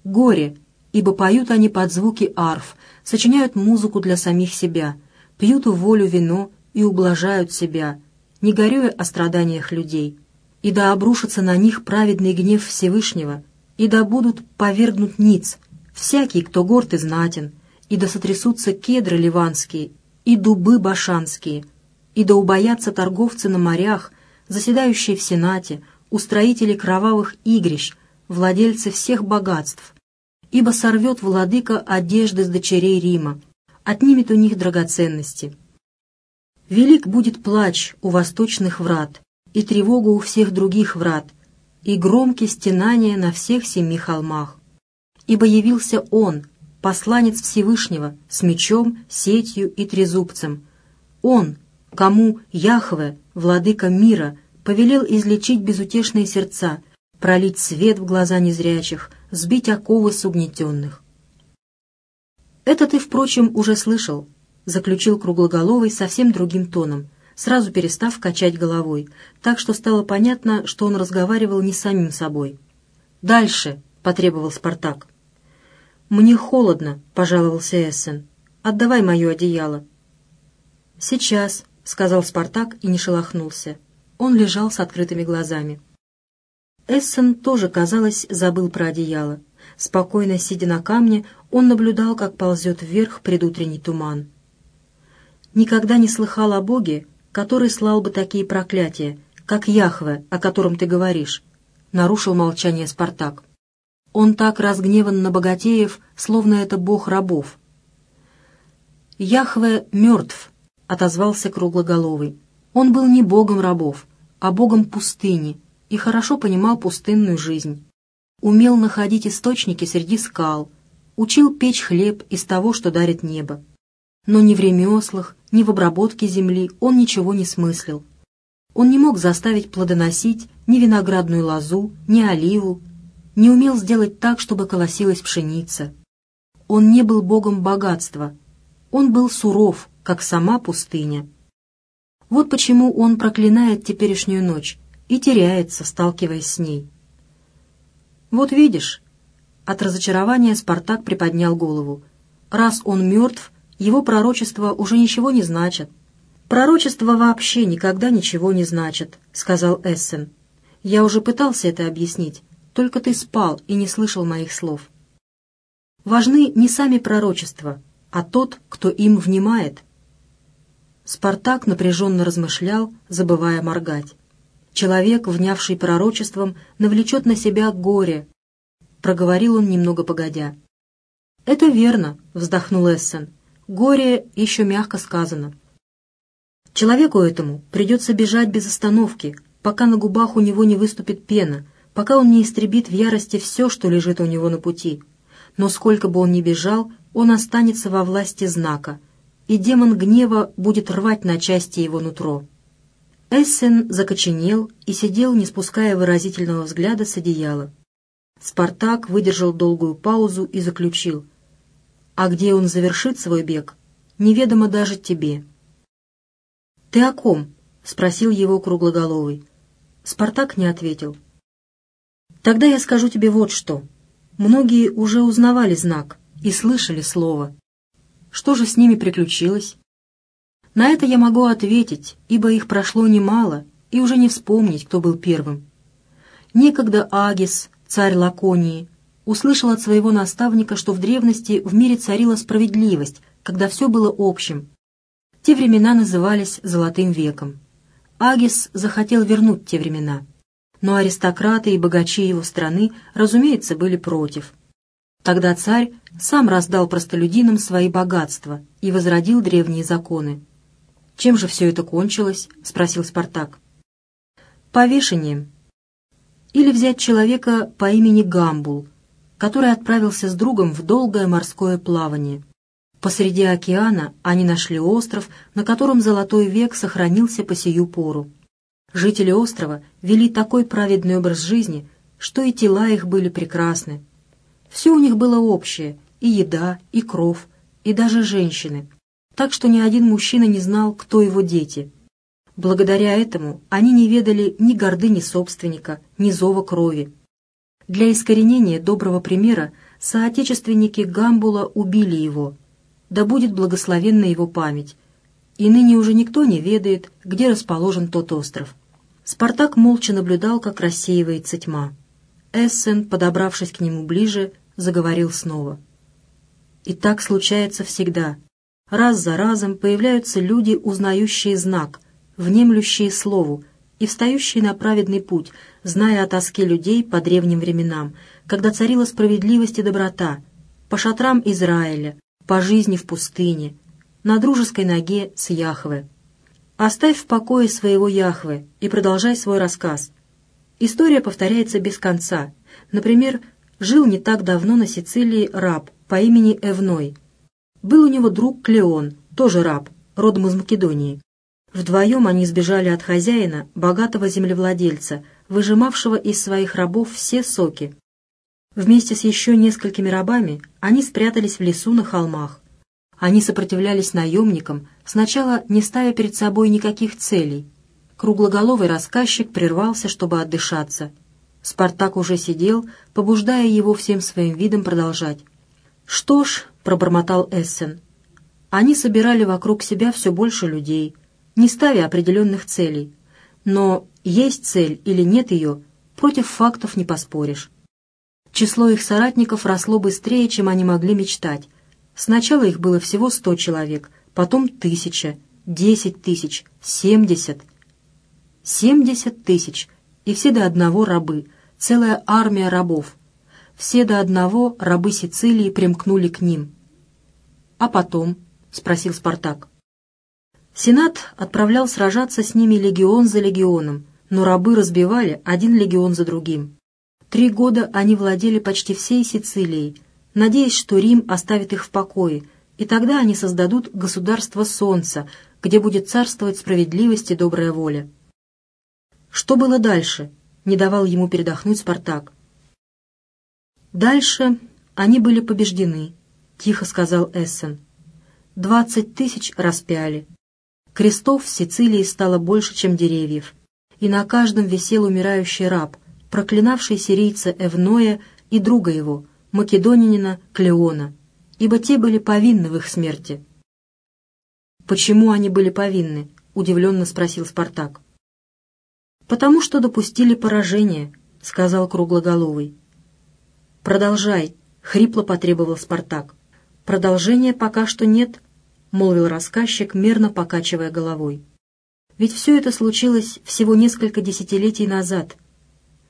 Горе, ибо поют они под звуки арф, сочиняют музыку для самих себя, пьют в волю вино и ублажают себя, не горюя о страданиях людей. И да обрушится на них праведный гнев Всевышнего, и да будут повергнут ниц, всякий, кто горд и знатен, и да сотрясутся кедры ливанские, и дубы башанские, и да убоятся торговцы на морях, заседающие в Сенате, устроители кровавых игрищ, владельцы всех богатств, ибо сорвет владыка одежды с дочерей Рима, отнимет у них драгоценности. Велик будет плач у восточных врат, и тревога у всех других врат, и громкие стенания на всех семи холмах. Ибо явился Он, посланец Всевышнего, с мечом, сетью и трезубцем. Он, кому Яхве, владыка мира, повелел излечить безутешные сердца, пролить свет в глаза незрячих, сбить оковы с угнетенных. «Это ты, впрочем, уже слышал», — заключил Круглоголовый совсем другим тоном, сразу перестав качать головой, так что стало понятно, что он разговаривал не с самим собой. «Дальше», — потребовал Спартак. «Мне холодно», — пожаловался Эссен. «Отдавай мое одеяло». «Сейчас», — сказал Спартак и не шелохнулся. Он лежал с открытыми глазами. Эссен тоже, казалось, забыл про одеяло. Спокойно сидя на камне, он наблюдал, как ползет вверх предутренний туман. Никогда не слыхал о Боге, который слал бы такие проклятия, как Яхве, о котором ты говоришь, — нарушил молчание Спартак. Он так разгневан на богатеев, словно это бог рабов. «Яхве мертв», — отозвался круглоголовый. «Он был не богом рабов, а богом пустыни, и хорошо понимал пустынную жизнь. Умел находить источники среди скал, учил печь хлеб из того, что дарит небо. Но ни в ремеслах, ни в обработке земли он ничего не смыслил. Он не мог заставить плодоносить ни виноградную лозу, ни оливу, не умел сделать так, чтобы колосилась пшеница. Он не был богом богатства, он был суров, как сама пустыня. Вот почему он проклинает теперешнюю ночь, и теряется, сталкиваясь с ней. «Вот видишь», — от разочарования Спартак приподнял голову, «раз он мертв, его пророчества уже ничего не значат». «Пророчества вообще никогда ничего не значат», — сказал Эссен. «Я уже пытался это объяснить, только ты спал и не слышал моих слов. Важны не сами пророчества, а тот, кто им внимает». Спартак напряженно размышлял, забывая моргать. Человек, внявший пророчеством, навлечет на себя горе. Проговорил он немного погодя. «Это верно», — вздохнул Эссен. «Горе еще мягко сказано». Человеку этому придется бежать без остановки, пока на губах у него не выступит пена, пока он не истребит в ярости все, что лежит у него на пути. Но сколько бы он ни бежал, он останется во власти знака, и демон гнева будет рвать на части его нутро. Эссен закоченел и сидел, не спуская выразительного взгляда с одеяла. Спартак выдержал долгую паузу и заключил. «А где он завершит свой бег, неведомо даже тебе». «Ты о ком?» — спросил его круглоголовый. Спартак не ответил. «Тогда я скажу тебе вот что. Многие уже узнавали знак и слышали слово. Что же с ними приключилось?» На это я могу ответить, ибо их прошло немало, и уже не вспомнить, кто был первым. Некогда Агис, царь Лаконии, услышал от своего наставника, что в древности в мире царила справедливость, когда все было общим. Те времена назывались «золотым веком». Агис захотел вернуть те времена, но аристократы и богачи его страны, разумеется, были против. Тогда царь сам раздал простолюдинам свои богатства и возродил древние законы. «Чем же все это кончилось?» — спросил Спартак. «Повешением. Или взять человека по имени Гамбул, который отправился с другом в долгое морское плавание. Посреди океана они нашли остров, на котором золотой век сохранился по сию пору. Жители острова вели такой праведный образ жизни, что и тела их были прекрасны. Все у них было общее — и еда, и кров, и даже женщины. Так что ни один мужчина не знал, кто его дети. Благодаря этому они не ведали ни гордыни собственника, ни зова крови. Для искоренения доброго примера соотечественники Гамбула убили его. Да будет благословенна его память. И ныне уже никто не ведает, где расположен тот остров. Спартак молча наблюдал, как рассеивается тьма. Эссен, подобравшись к нему ближе, заговорил снова. И так случается всегда. Раз за разом появляются люди, узнающие знак, внемлющие слову и встающие на праведный путь, зная о тоске людей по древним временам, когда царила справедливость и доброта, по шатрам Израиля, по жизни в пустыне, на дружеской ноге с Яхве. Оставь в покое своего Яхве и продолжай свой рассказ. История повторяется без конца. Например, жил не так давно на Сицилии раб по имени Эвной. Был у него друг Клеон, тоже раб, родом из Македонии. Вдвоем они сбежали от хозяина, богатого землевладельца, выжимавшего из своих рабов все соки. Вместе с еще несколькими рабами они спрятались в лесу на холмах. Они сопротивлялись наемникам, сначала не ставя перед собой никаких целей. Круглоголовый рассказчик прервался, чтобы отдышаться. Спартак уже сидел, побуждая его всем своим видом продолжать. «Что ж», — пробормотал Эссен, — «они собирали вокруг себя все больше людей, не ставя определенных целей. Но есть цель или нет ее, против фактов не поспоришь. Число их соратников росло быстрее, чем они могли мечтать, Сначала их было всего сто человек, потом тысяча, десять тысяч, семьдесят. Семьдесят тысяч, и все до одного рабы, целая армия рабов. Все до одного рабы Сицилии примкнули к ним. «А потом?» — спросил Спартак. Сенат отправлял сражаться с ними легион за легионом, но рабы разбивали один легион за другим. Три года они владели почти всей Сицилией, надеясь, что Рим оставит их в покое, и тогда они создадут государство Солнца, где будет царствовать справедливость и добрая воля. Что было дальше? Не давал ему передохнуть Спартак. Дальше они были побеждены, тихо сказал Эссен. Двадцать тысяч распяли. Крестов в Сицилии стало больше, чем деревьев, и на каждом висел умирающий раб, проклинавший сирийца Эвноя и друга его, македонянина Клеона, ибо те были повинны в их смерти. «Почему они были повинны?» — удивленно спросил Спартак. «Потому что допустили поражение», — сказал Круглоголовый. «Продолжай», — хрипло потребовал Спартак. «Продолжения пока что нет», — молвил рассказчик, мерно покачивая головой. «Ведь все это случилось всего несколько десятилетий назад.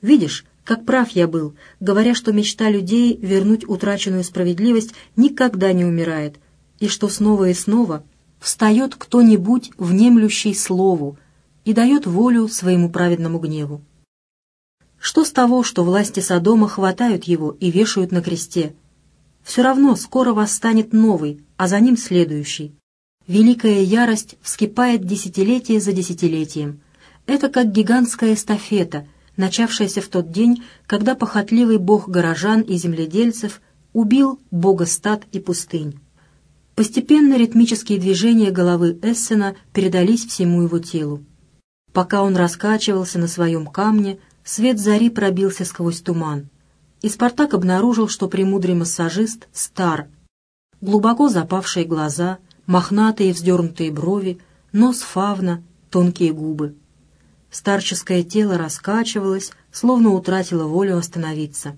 Видишь, как прав я был, говоря, что мечта людей вернуть утраченную справедливость никогда не умирает, и что снова и снова встает кто-нибудь, внемлющий слову, и дает волю своему праведному гневу. Что с того, что власти Содома хватают его и вешают на кресте? Все равно скоро восстанет новый, а за ним следующий. Великая ярость вскипает десятилетие за десятилетием. Это как гигантская эстафета — начавшаяся в тот день, когда похотливый бог горожан и земледельцев убил бога стад и пустынь. Постепенно ритмические движения головы Эссена передались всему его телу. Пока он раскачивался на своем камне, свет зари пробился сквозь туман, и Спартак обнаружил, что премудрый массажист стар. Глубоко запавшие глаза, мохнатые вздернутые брови, нос фавна, тонкие губы. Старческое тело раскачивалось, словно утратило волю остановиться.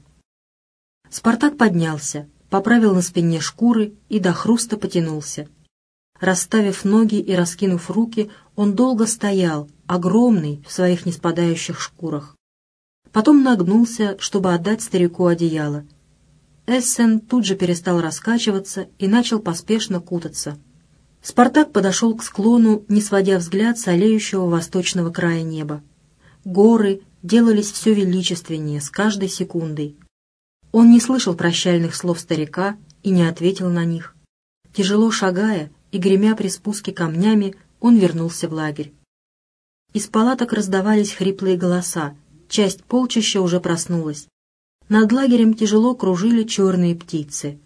Спартак поднялся, поправил на спине шкуры и до хруста потянулся. Расставив ноги и раскинув руки, он долго стоял, огромный в своих неспадающих шкурах. Потом нагнулся, чтобы отдать старику одеяло. Эссен тут же перестал раскачиваться и начал поспешно кутаться. Спартак подошел к склону, не сводя взгляд с олеющего восточного края неба. Горы делались все величественнее с каждой секундой. Он не слышал прощальных слов старика и не ответил на них. Тяжело шагая и гремя при спуске камнями, он вернулся в лагерь. Из палаток раздавались хриплые голоса, часть полчища уже проснулась. Над лагерем тяжело кружили черные птицы.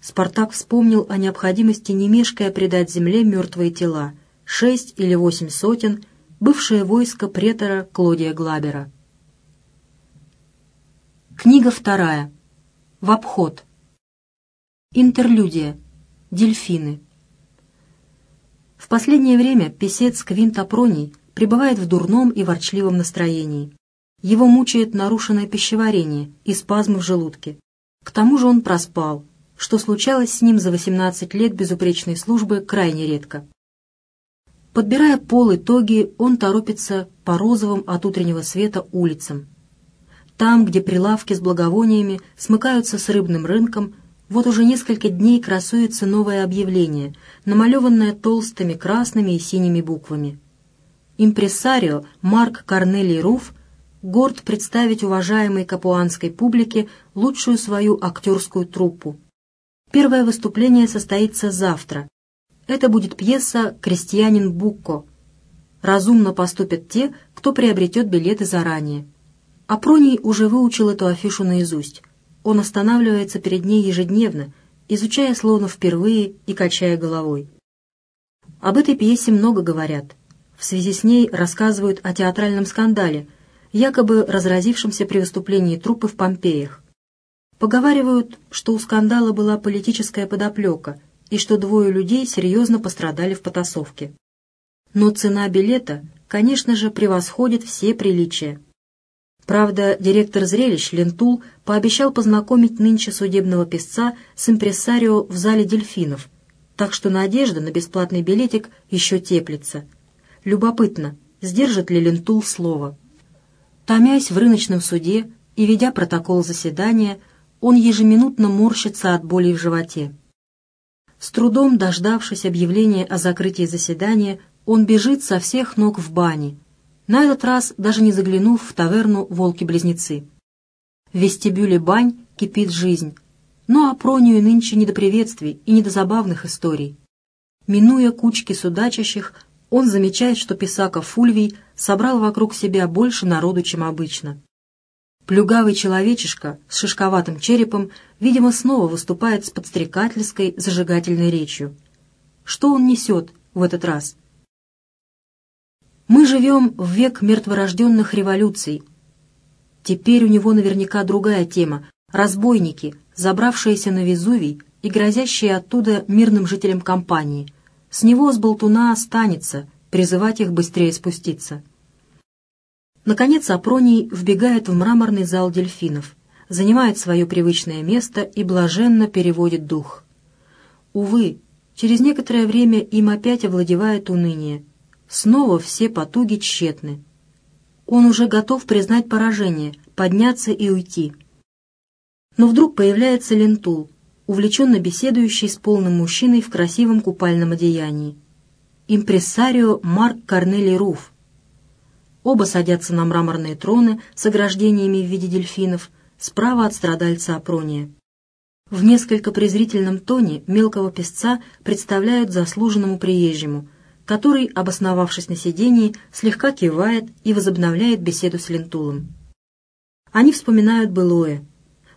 Спартак вспомнил о необходимости не мешкая предать земле мертвые тела, шесть или восемь сотен, бывшее войско претора Клодия Глабера. Книга вторая. В обход. Интерлюдия. Дельфины. В последнее время писец Квинт Апроний пребывает в дурном и ворчливом настроении. Его мучает нарушенное пищеварение и спазмы в желудке. К тому же он проспал, что случалось с ним за 18 лет безупречной службы крайне редко. Подбирая пол и он торопится по розовым от утреннего света улицам, там, где прилавки с благовониями смыкаются с рыбным рынком, вот уже несколько дней красуется новое объявление, намалеванное толстыми красными и синими буквами. Импрессарио Марк Корнелий Руф горд представить уважаемой капуанской публике лучшую свою актерскую труппу. Первое выступление состоится завтра. Это будет пьеса «Крестьянин Букко». Разумно поступят те, кто приобретет билеты заранее. Апроний уже выучил эту афишу наизусть. Он останавливается перед ней ежедневно, изучая словно впервые и качая головой. Об этой пьесе много говорят. В связи с ней рассказывают о театральном скандале, якобы разразившемся при выступлении труппы в Помпеях. Поговаривают, что у скандала была политическая подоплека и что двое людей серьезно пострадали в потасовке. Но цена билета, конечно же, превосходит все приличия. Правда, директор зрелищ Лентул пообещал познакомить нынче судебного писца с импрессарио в зале дельфинов, так что надежда на бесплатный билетик еще теплится. Любопытно, сдержит ли Лентул слово. Томясь в рыночном суде и ведя протокол заседания, он ежеминутно морщится от боли в животе. С трудом дождавшись объявления о закрытии заседания, он бежит со всех ног в бане, на этот раз даже не заглянув в таверну «Волки-близнецы». В вестибюле бань кипит жизнь, но Апронию нынче не до приветствий и не до забавных историй. Минуя кучки судачащих, он замечает, что Писака Фульвий собрал вокруг себя больше народу, чем обычно. Плюгавый человечишка с шишковатым черепом, видимо, снова выступает с подстрекательской зажигательной речью. Что он несет в этот раз? Мы живем в век мертворожденных революций. Теперь у него наверняка другая тема — разбойники, забравшиеся на Везувий и грозящие оттуда мирным жителям компании. С него с болтуна останется призывать их быстрее спуститься. Наконец Апроний вбегает в мраморный зал дельфинов, занимает свое привычное место и блаженно переводит дух. Увы, через некоторое время им опять овладевает уныние — Снова все потуги тщетны. Он уже готов признать поражение, подняться и уйти. Но вдруг появляется Лентул, увлеченно беседующий с полным мужчиной в красивом купальном одеянии. Импрессарио Марк Корнелий Руф. Оба садятся на мраморные троны с ограждениями в виде дельфинов, справа от страдальца Апрония. В несколько презрительном тоне мелкого песца представляют заслуженному приезжему – который, обосновавшись на сидении, слегка кивает и возобновляет беседу с Лентулом. Они вспоминают былое.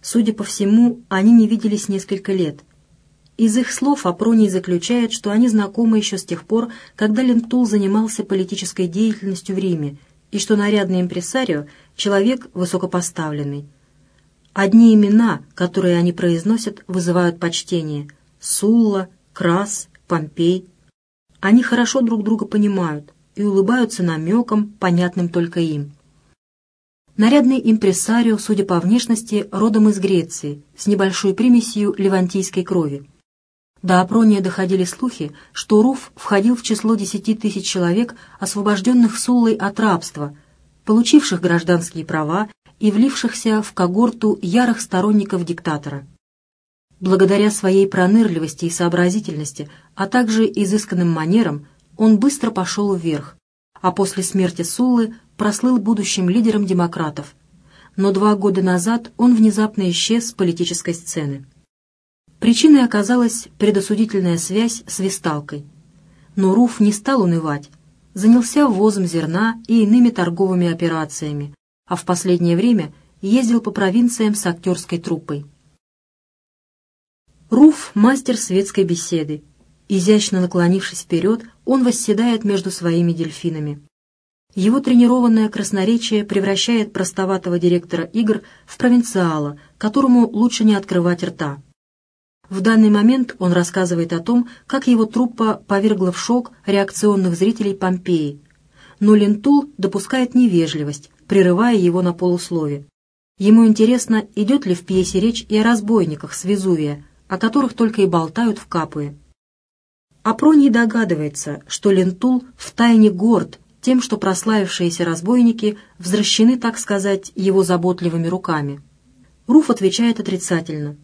Судя по всему, они не виделись несколько лет. Из их слов Апроний заключает, что они знакомы еще с тех пор, когда Лентул занимался политической деятельностью в Риме, и что нарядный импресарио — человек высокопоставленный. Одни имена, которые они произносят, вызывают почтение — Сулла, Крас, Помпей, они хорошо друг друга понимают и улыбаются намекам, понятным только им. Нарядный импресарио, судя по внешности, родом из Греции, с небольшой примесью левантийской крови. До Апрония доходили слухи, что Руф входил в число десяти тысяч человек, освобожденных Суллой от рабства, получивших гражданские права и влившихся в когорту ярых сторонников диктатора. Благодаря своей пронырливости и сообразительности, а также изысканным манерам, он быстро пошел вверх, а после смерти Суллы прослыл будущим лидером демократов. Но два года назад он внезапно исчез с политической сцены. Причиной оказалась предосудительная связь с Висталкой. Но Руф не стал унывать, занялся ввозом зерна и иными торговыми операциями, а в последнее время ездил по провинциям с актерской труппой. Руф — мастер светской беседы. Изящно наклонившись вперед, он восседает между своими дельфинами. Его тренированное красноречие превращает простоватого директора игр в провинциала, которому лучше не открывать рта. В данный момент он рассказывает о том, как его труппа повергла в шок реакционных зрителей Помпеи. Но Лентул допускает невежливость, прерывая его на полуслове. Ему интересно, идет ли в пьесе речь и о разбойниках с Везувия, о которых только и болтают в Капуе. Апроний догадывается, что Лентул втайне горд тем, что прославившиеся разбойники возвращены, так сказать, его заботливыми руками. Руф отвечает отрицательно.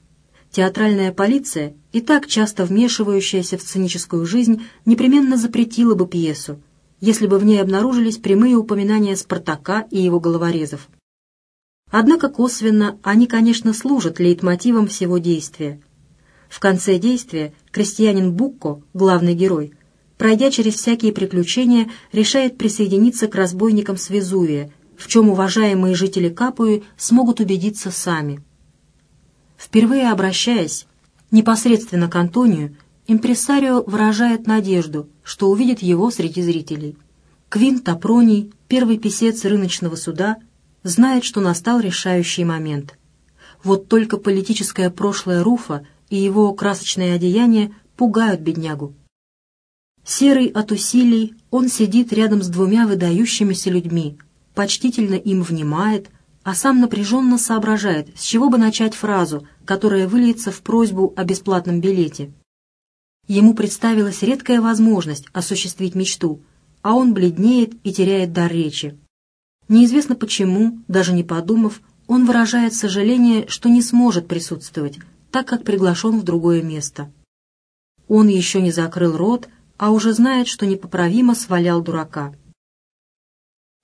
Театральная полиция, и так часто вмешивающаяся в сценическую жизнь, непременно запретила бы пьесу, если бы в ней обнаружились прямые упоминания Спартака и его головорезов. Однако косвенно они, конечно, служат лейтмотивом всего действия, в конце действия крестьянин Букко, главный герой, пройдя через всякие приключения, решает присоединиться к разбойникам с в чем уважаемые жители Капуи смогут убедиться сами. Впервые обращаясь непосредственно к Антонию, импресарио выражает надежду, что увидит его среди зрителей. Квинт Апроний, первый писец рыночного суда, знает, что настал решающий момент. Вот только политическое прошлое Руфа – и его красочные одеяния пугают беднягу. Серый от усилий, он сидит рядом с двумя выдающимися людьми, почтительно им внимает, а сам напряженно соображает, с чего бы начать фразу, которая выльется в просьбу о бесплатном билете. Ему представилась редкая возможность осуществить мечту, а он бледнеет и теряет дар речи. Неизвестно почему, даже не подумав, он выражает сожаление, что не сможет присутствовать, так как приглашен в другое место. Он еще не закрыл рот, а уже знает, что непоправимо свалял дурака.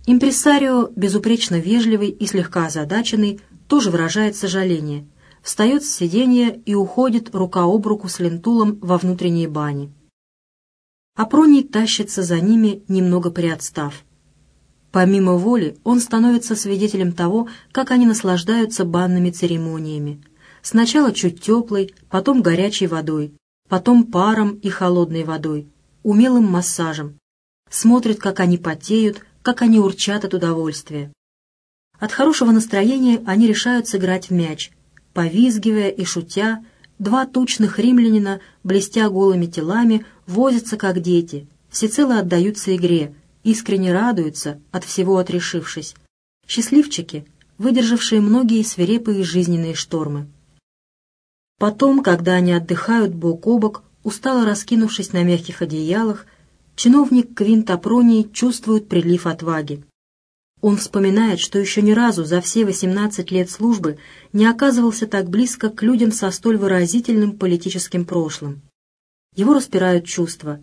Импресарио, безупречно вежливый и слегка озадаченный, тоже выражает сожаление, встает с сиденья и уходит рука об руку с лентулом во внутренние бани. Апроний тащится за ними, немного приотстав. Помимо воли, он становится свидетелем того, как они наслаждаются банными церемониями, Сначала чуть теплой, потом горячей водой, потом паром и холодной водой, умелым массажем. Смотрит, как они потеют, как они урчат от удовольствия. От хорошего настроения они решают сыграть в мяч. Повизгивая и шутя, два тучных римлянина, блестя голыми телами, возятся как дети, всецело отдаются игре, искренне радуются, от всего отрешившись. Счастливчики, выдержавшие многие свирепые жизненные штормы. Потом, когда они отдыхают бок о бок, устало раскинувшись на мягких одеялах, чиновник Квинт Апроний чувствует прилив отваги. Он вспоминает, что еще ни разу за все 18 лет службы не оказывался так близко к людям со столь выразительным политическим прошлым. Его распирают чувства.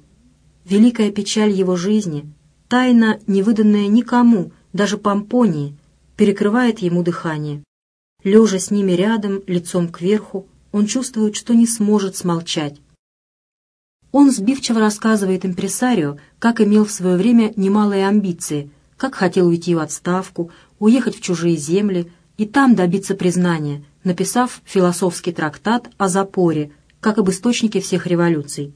Великая печаль его жизни, тайна, не выданная никому, даже Помпонии, перекрывает ему дыхание. Лежа с ними рядом, лицом кверху, он чувствует, что не сможет смолчать. Он сбивчиво рассказывает импресарио, как имел в свое время немалые амбиции, как хотел уйти в отставку, уехать в чужие земли и там добиться признания, написав философский трактат о запоре, как об источнике всех революций.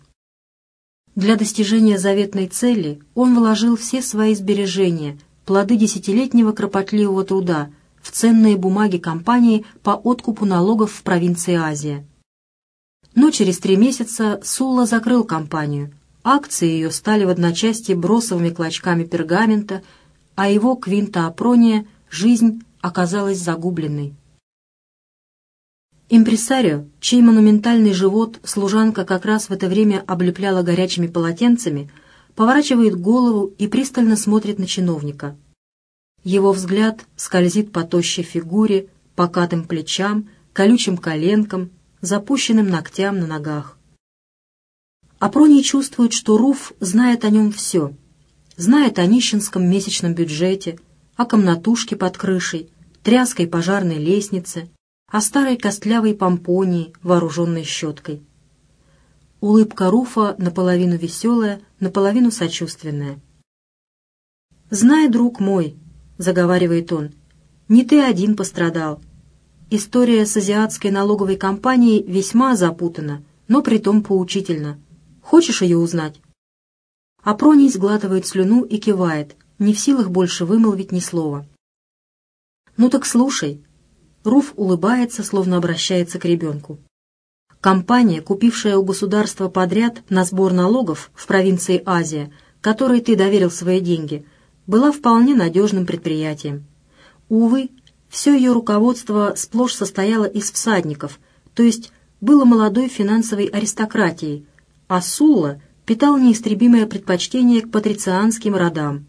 Для достижения заветной цели он вложил все свои сбережения, плоды десятилетнего кропотливого труда – в ценные бумаги компании по откупу налогов в провинции Азия. Но через три месяца Сулла закрыл компанию. Акции ее стали в одночасье бросовыми клочками пергамента, а его Квинта Апрония жизнь оказалась загубленной. Импресарио, чей монументальный живот служанка как раз в это время облепляла горячими полотенцами, поворачивает голову и пристально смотрит на чиновника. Его взгляд скользит по тощей фигуре, покатым плечам, колючим коленкам, запущенным ногтям на ногах. Апроний чувствует, что Руф знает о нем все. Знает о нищенском месячном бюджете, о комнатушке под крышей, тряской пожарной лестнице, о старой костлявой помпонии, вооруженной щеткой. Улыбка Руфа наполовину веселая, наполовину сочувственная. «Знай, друг мой», — заговаривает он, — «не ты один пострадал. История с азиатской налоговой компанией весьма запутана, но притом поучительна. Хочешь ее узнать?» Апроний сглатывает слюну и кивает, не в силах больше вымолвить ни слова. «Ну так слушай». Руф улыбается, словно обращается к ребенку. Компания, купившая у государства подряд на сбор налогов в провинции Азия, которой ты доверил свои деньги, была вполне надежным предприятием. Увы, все ее руководство сплошь состояло из всадников, то есть было молодой финансовой аристократией, а Сулла питал неистребимое предпочтение к патрицианским родам.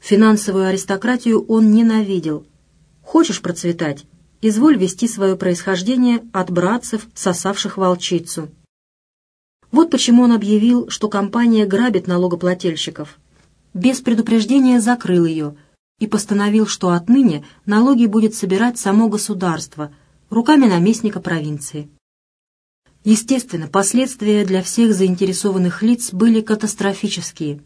Финансовую аристократию он ненавидел. Хочешь процветать? изволь вести свое происхождение от братцев, сосавших волчицу. Вот почему он объявил, что компания грабит налогоплательщиков. Без предупреждения закрыл ее и постановил, что отныне налоги будет собирать само государство руками наместника провинции. Естественно, последствия для всех заинтересованных лиц были катастрофические.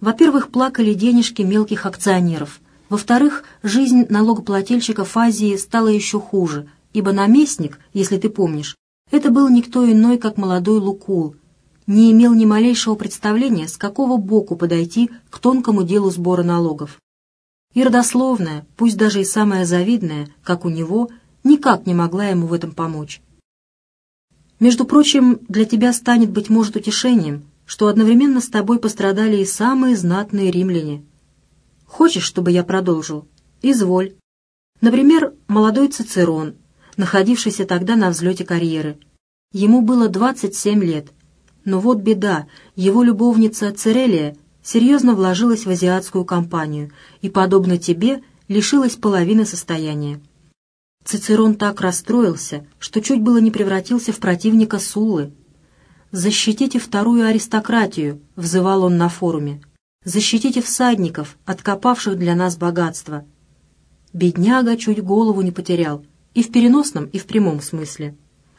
Во-первых, плакали денежки мелких акционеров – во-вторых, жизнь налогоплательщиков Азии стала еще хуже, ибо наместник, если ты помнишь, это был никто иной, как молодой Лукул, не имел ни малейшего представления, с какого боку подойти к тонкому делу сбора налогов. И родословная, пусть даже и самая завидная, как у него, никак не могла ему в этом помочь. Между прочим, для тебя станет, быть может, утешением, что одновременно с тобой пострадали и самые знатные римляне – Хочешь, чтобы я продолжил? Изволь. Например, молодой Цицерон, находившийся тогда на взлете карьеры. Ему было 27 лет. Но вот беда, его любовница Церелия серьезно вложилась в азиатскую компанию и, подобно тебе, лишилась половины состояния. Цицерон так расстроился, что чуть было не превратился в противника Суллы. «Защитите вторую аристократию», — взывал он на форуме. Защитите всадников, откопавших для нас богатство. Бедняга чуть голову не потерял, и в переносном, и в прямом смысле.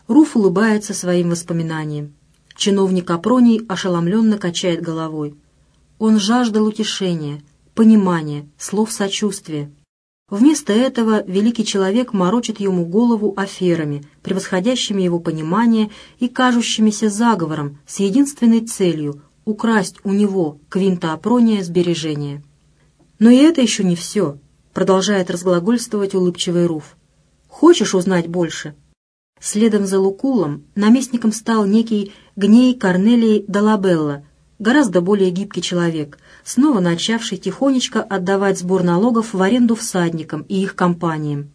Руф улыбается своим воспоминаниям. Чиновник Апроний ошеломленно качает головой. Он жаждал утешения, понимания, слов сочувствия. Вместо этого великий человек морочит ему голову аферами, превосходящими его понимание и кажущимися заговором с единственной целью украсть у него, Квинта Апрония, сбережения. Но и это еще не все, продолжает разглагольствовать улыбчивый Руф. Хочешь узнать больше? Следом за Лукулом наместником стал некий Гней Корнелий Далабелла, гораздо более гибкий человек, снова начавший тихонечко отдавать сбор налогов в аренду всадникам и их компаниям.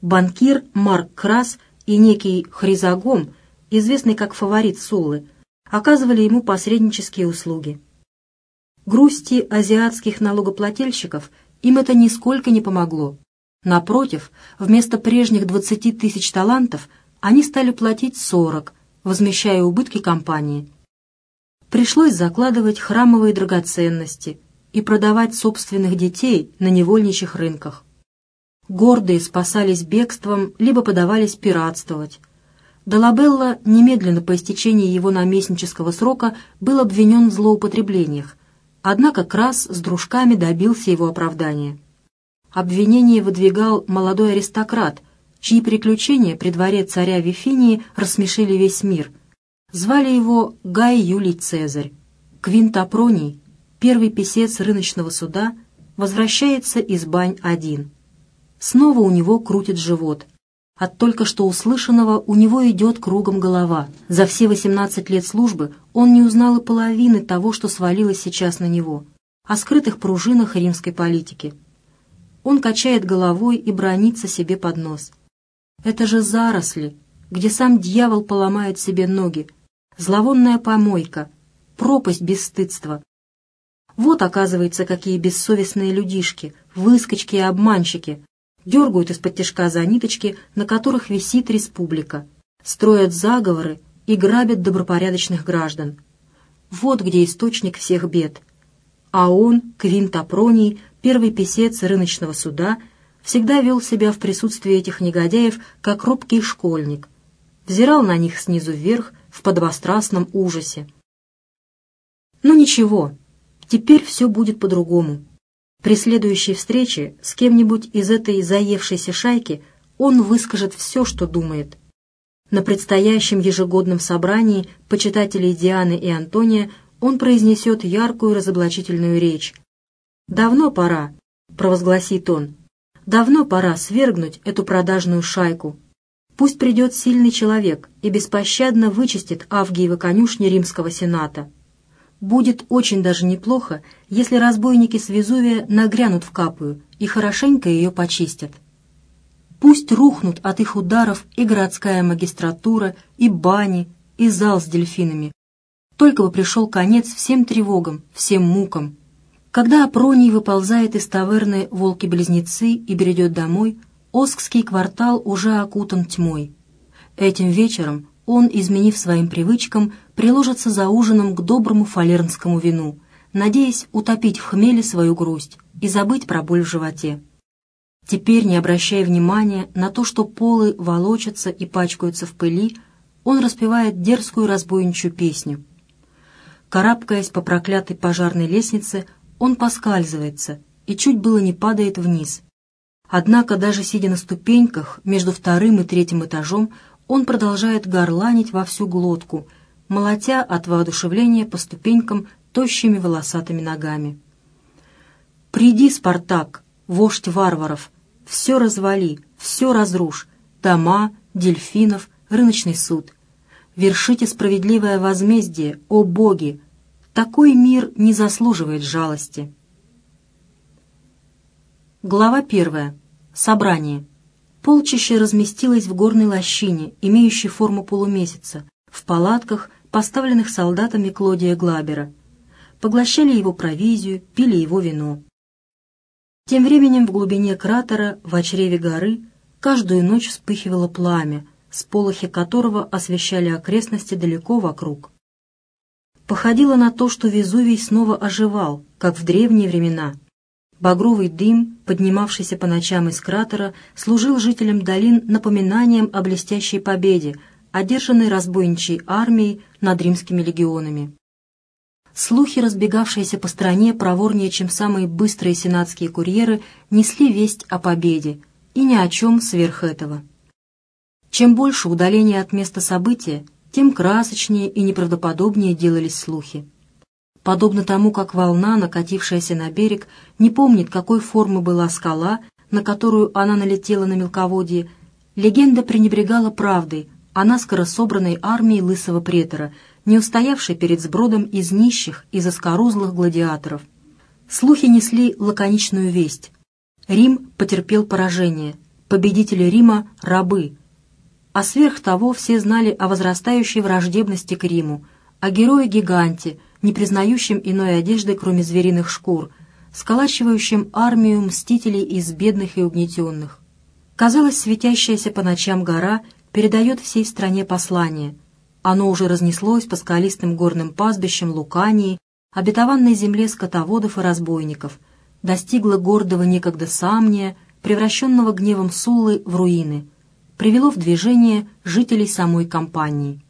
Банкир Марк Крас и некий Хризагом, известный как фаворит Суллы, оказывали ему посреднические услуги. Грусти азиатских налогоплательщиков им это нисколько не помогло. Напротив, вместо прежних 20 тысяч талантов они стали платить 40, возмещая убытки компании. Пришлось закладывать храмовые драгоценности и продавать собственных детей на невольничьих рынках. Гордые спасались бегством, либо подавались пиратствовать, Долабелла немедленно по истечении его наместнического срока был обвинен в злоупотреблениях, однако Крас с дружками добился его оправдания. Обвинение выдвигал молодой аристократ, чьи приключения при дворе царя Вифинии рассмешили весь мир. Звали его Гай Юлий Цезарь. Квинт Апроний, первый писец рыночного суда, возвращается из бань один. Снова у него крутит живот – от только что услышанного у него идет кругом голова. За все 18 лет службы он не узнал и половины того, что свалилось сейчас на него, о скрытых пружинах римской политики. Он качает головой и бронится себе под нос. Это же заросли, где сам дьявол поломает себе ноги, зловонная помойка, пропасть бесстыдства. Вот, оказывается, какие бессовестные людишки, выскочки и обманщики, дергают из-под тяжка за ниточки, на которых висит республика, строят заговоры и грабят добропорядочных граждан. Вот где источник всех бед. А он, Квинт Апроний, первый писец рыночного суда, всегда вел себя в присутствии этих негодяев как робкий школьник, взирал на них снизу вверх в подвострастном ужасе. Ну ничего, теперь все будет по-другому. При следующей встрече с кем-нибудь из этой заевшейся шайки он выскажет все, что думает. На предстоящем ежегодном собрании почитателей Дианы и Антония он произнесет яркую разоблачительную речь. «Давно пора», — провозгласит он, — «давно пора свергнуть эту продажную шайку. Пусть придет сильный человек и беспощадно вычистит Авгиева конюшни Римского Сената». Будет очень даже неплохо, если разбойники с Везувия нагрянут в Капую и хорошенько ее почистят. Пусть рухнут от их ударов и городская магистратура, и бани, и зал с дельфинами. Только бы пришел конец всем тревогам, всем мукам. Когда Апроний выползает из таверны «Волки-близнецы» и бредет домой, Оскский квартал уже окутан тьмой. Этим вечером он, изменив своим привычкам, приложится за ужином к доброму фалернскому вину, надеясь утопить в хмеле свою грусть и забыть про боль в животе. Теперь, не обращая внимания на то, что полы волочатся и пачкаются в пыли, он распевает дерзкую разбойничью песню. Карабкаясь по проклятой пожарной лестнице, он поскальзывается и чуть было не падает вниз. Однако, даже сидя на ступеньках между вторым и третьим этажом, он продолжает горланить во всю глотку, молотя от воодушевления по ступенькам тощими волосатыми ногами. «Приди, Спартак, вождь варваров, все развали, все разрушь, дома, дельфинов, рыночный суд. Вершите справедливое возмездие, о боги! Такой мир не заслуживает жалости». Глава первая. Собрание. Полчище разместилось в горной лощине, имеющей форму полумесяца, в палатках, поставленных солдатами Клодия Глабера. Поглощали его провизию, пили его вино. Тем временем в глубине кратера, в очреве горы, каждую ночь вспыхивало пламя, сполохи которого освещали окрестности далеко вокруг. Походило на то, что Везувий снова оживал, как в древние времена — Багровый дым, поднимавшийся по ночам из кратера, служил жителям долин напоминанием о блестящей победе, одержанной разбойничьей армией над римскими легионами. Слухи, разбегавшиеся по стране проворнее, чем самые быстрые сенатские курьеры, несли весть о победе, и ни о чем сверх этого. Чем больше удаления от места события, тем красочнее и неправдоподобнее делались слухи подобно тому, как волна, накатившаяся на берег, не помнит, какой формы была скала, на которую она налетела на мелководье, легенда пренебрегала правдой о наскоро собранной армии лысого претора, не устоявшей перед сбродом из нищих и заскорузлых гладиаторов. Слухи несли лаконичную весть. Рим потерпел поражение, победители Рима — рабы. А сверх того все знали о возрастающей враждебности к Риму, о герое-гиганте — не признающим иной одежды, кроме звериных шкур, сколачивающим армию мстителей из бедных и угнетенных. Казалось, светящаяся по ночам гора передает всей стране послание. Оно уже разнеслось по скалистым горным пастбищам Лукании, обетованной земле скотоводов и разбойников, достигло гордого некогда Самния, превращенного гневом Суллы в руины, привело в движение жителей самой компании.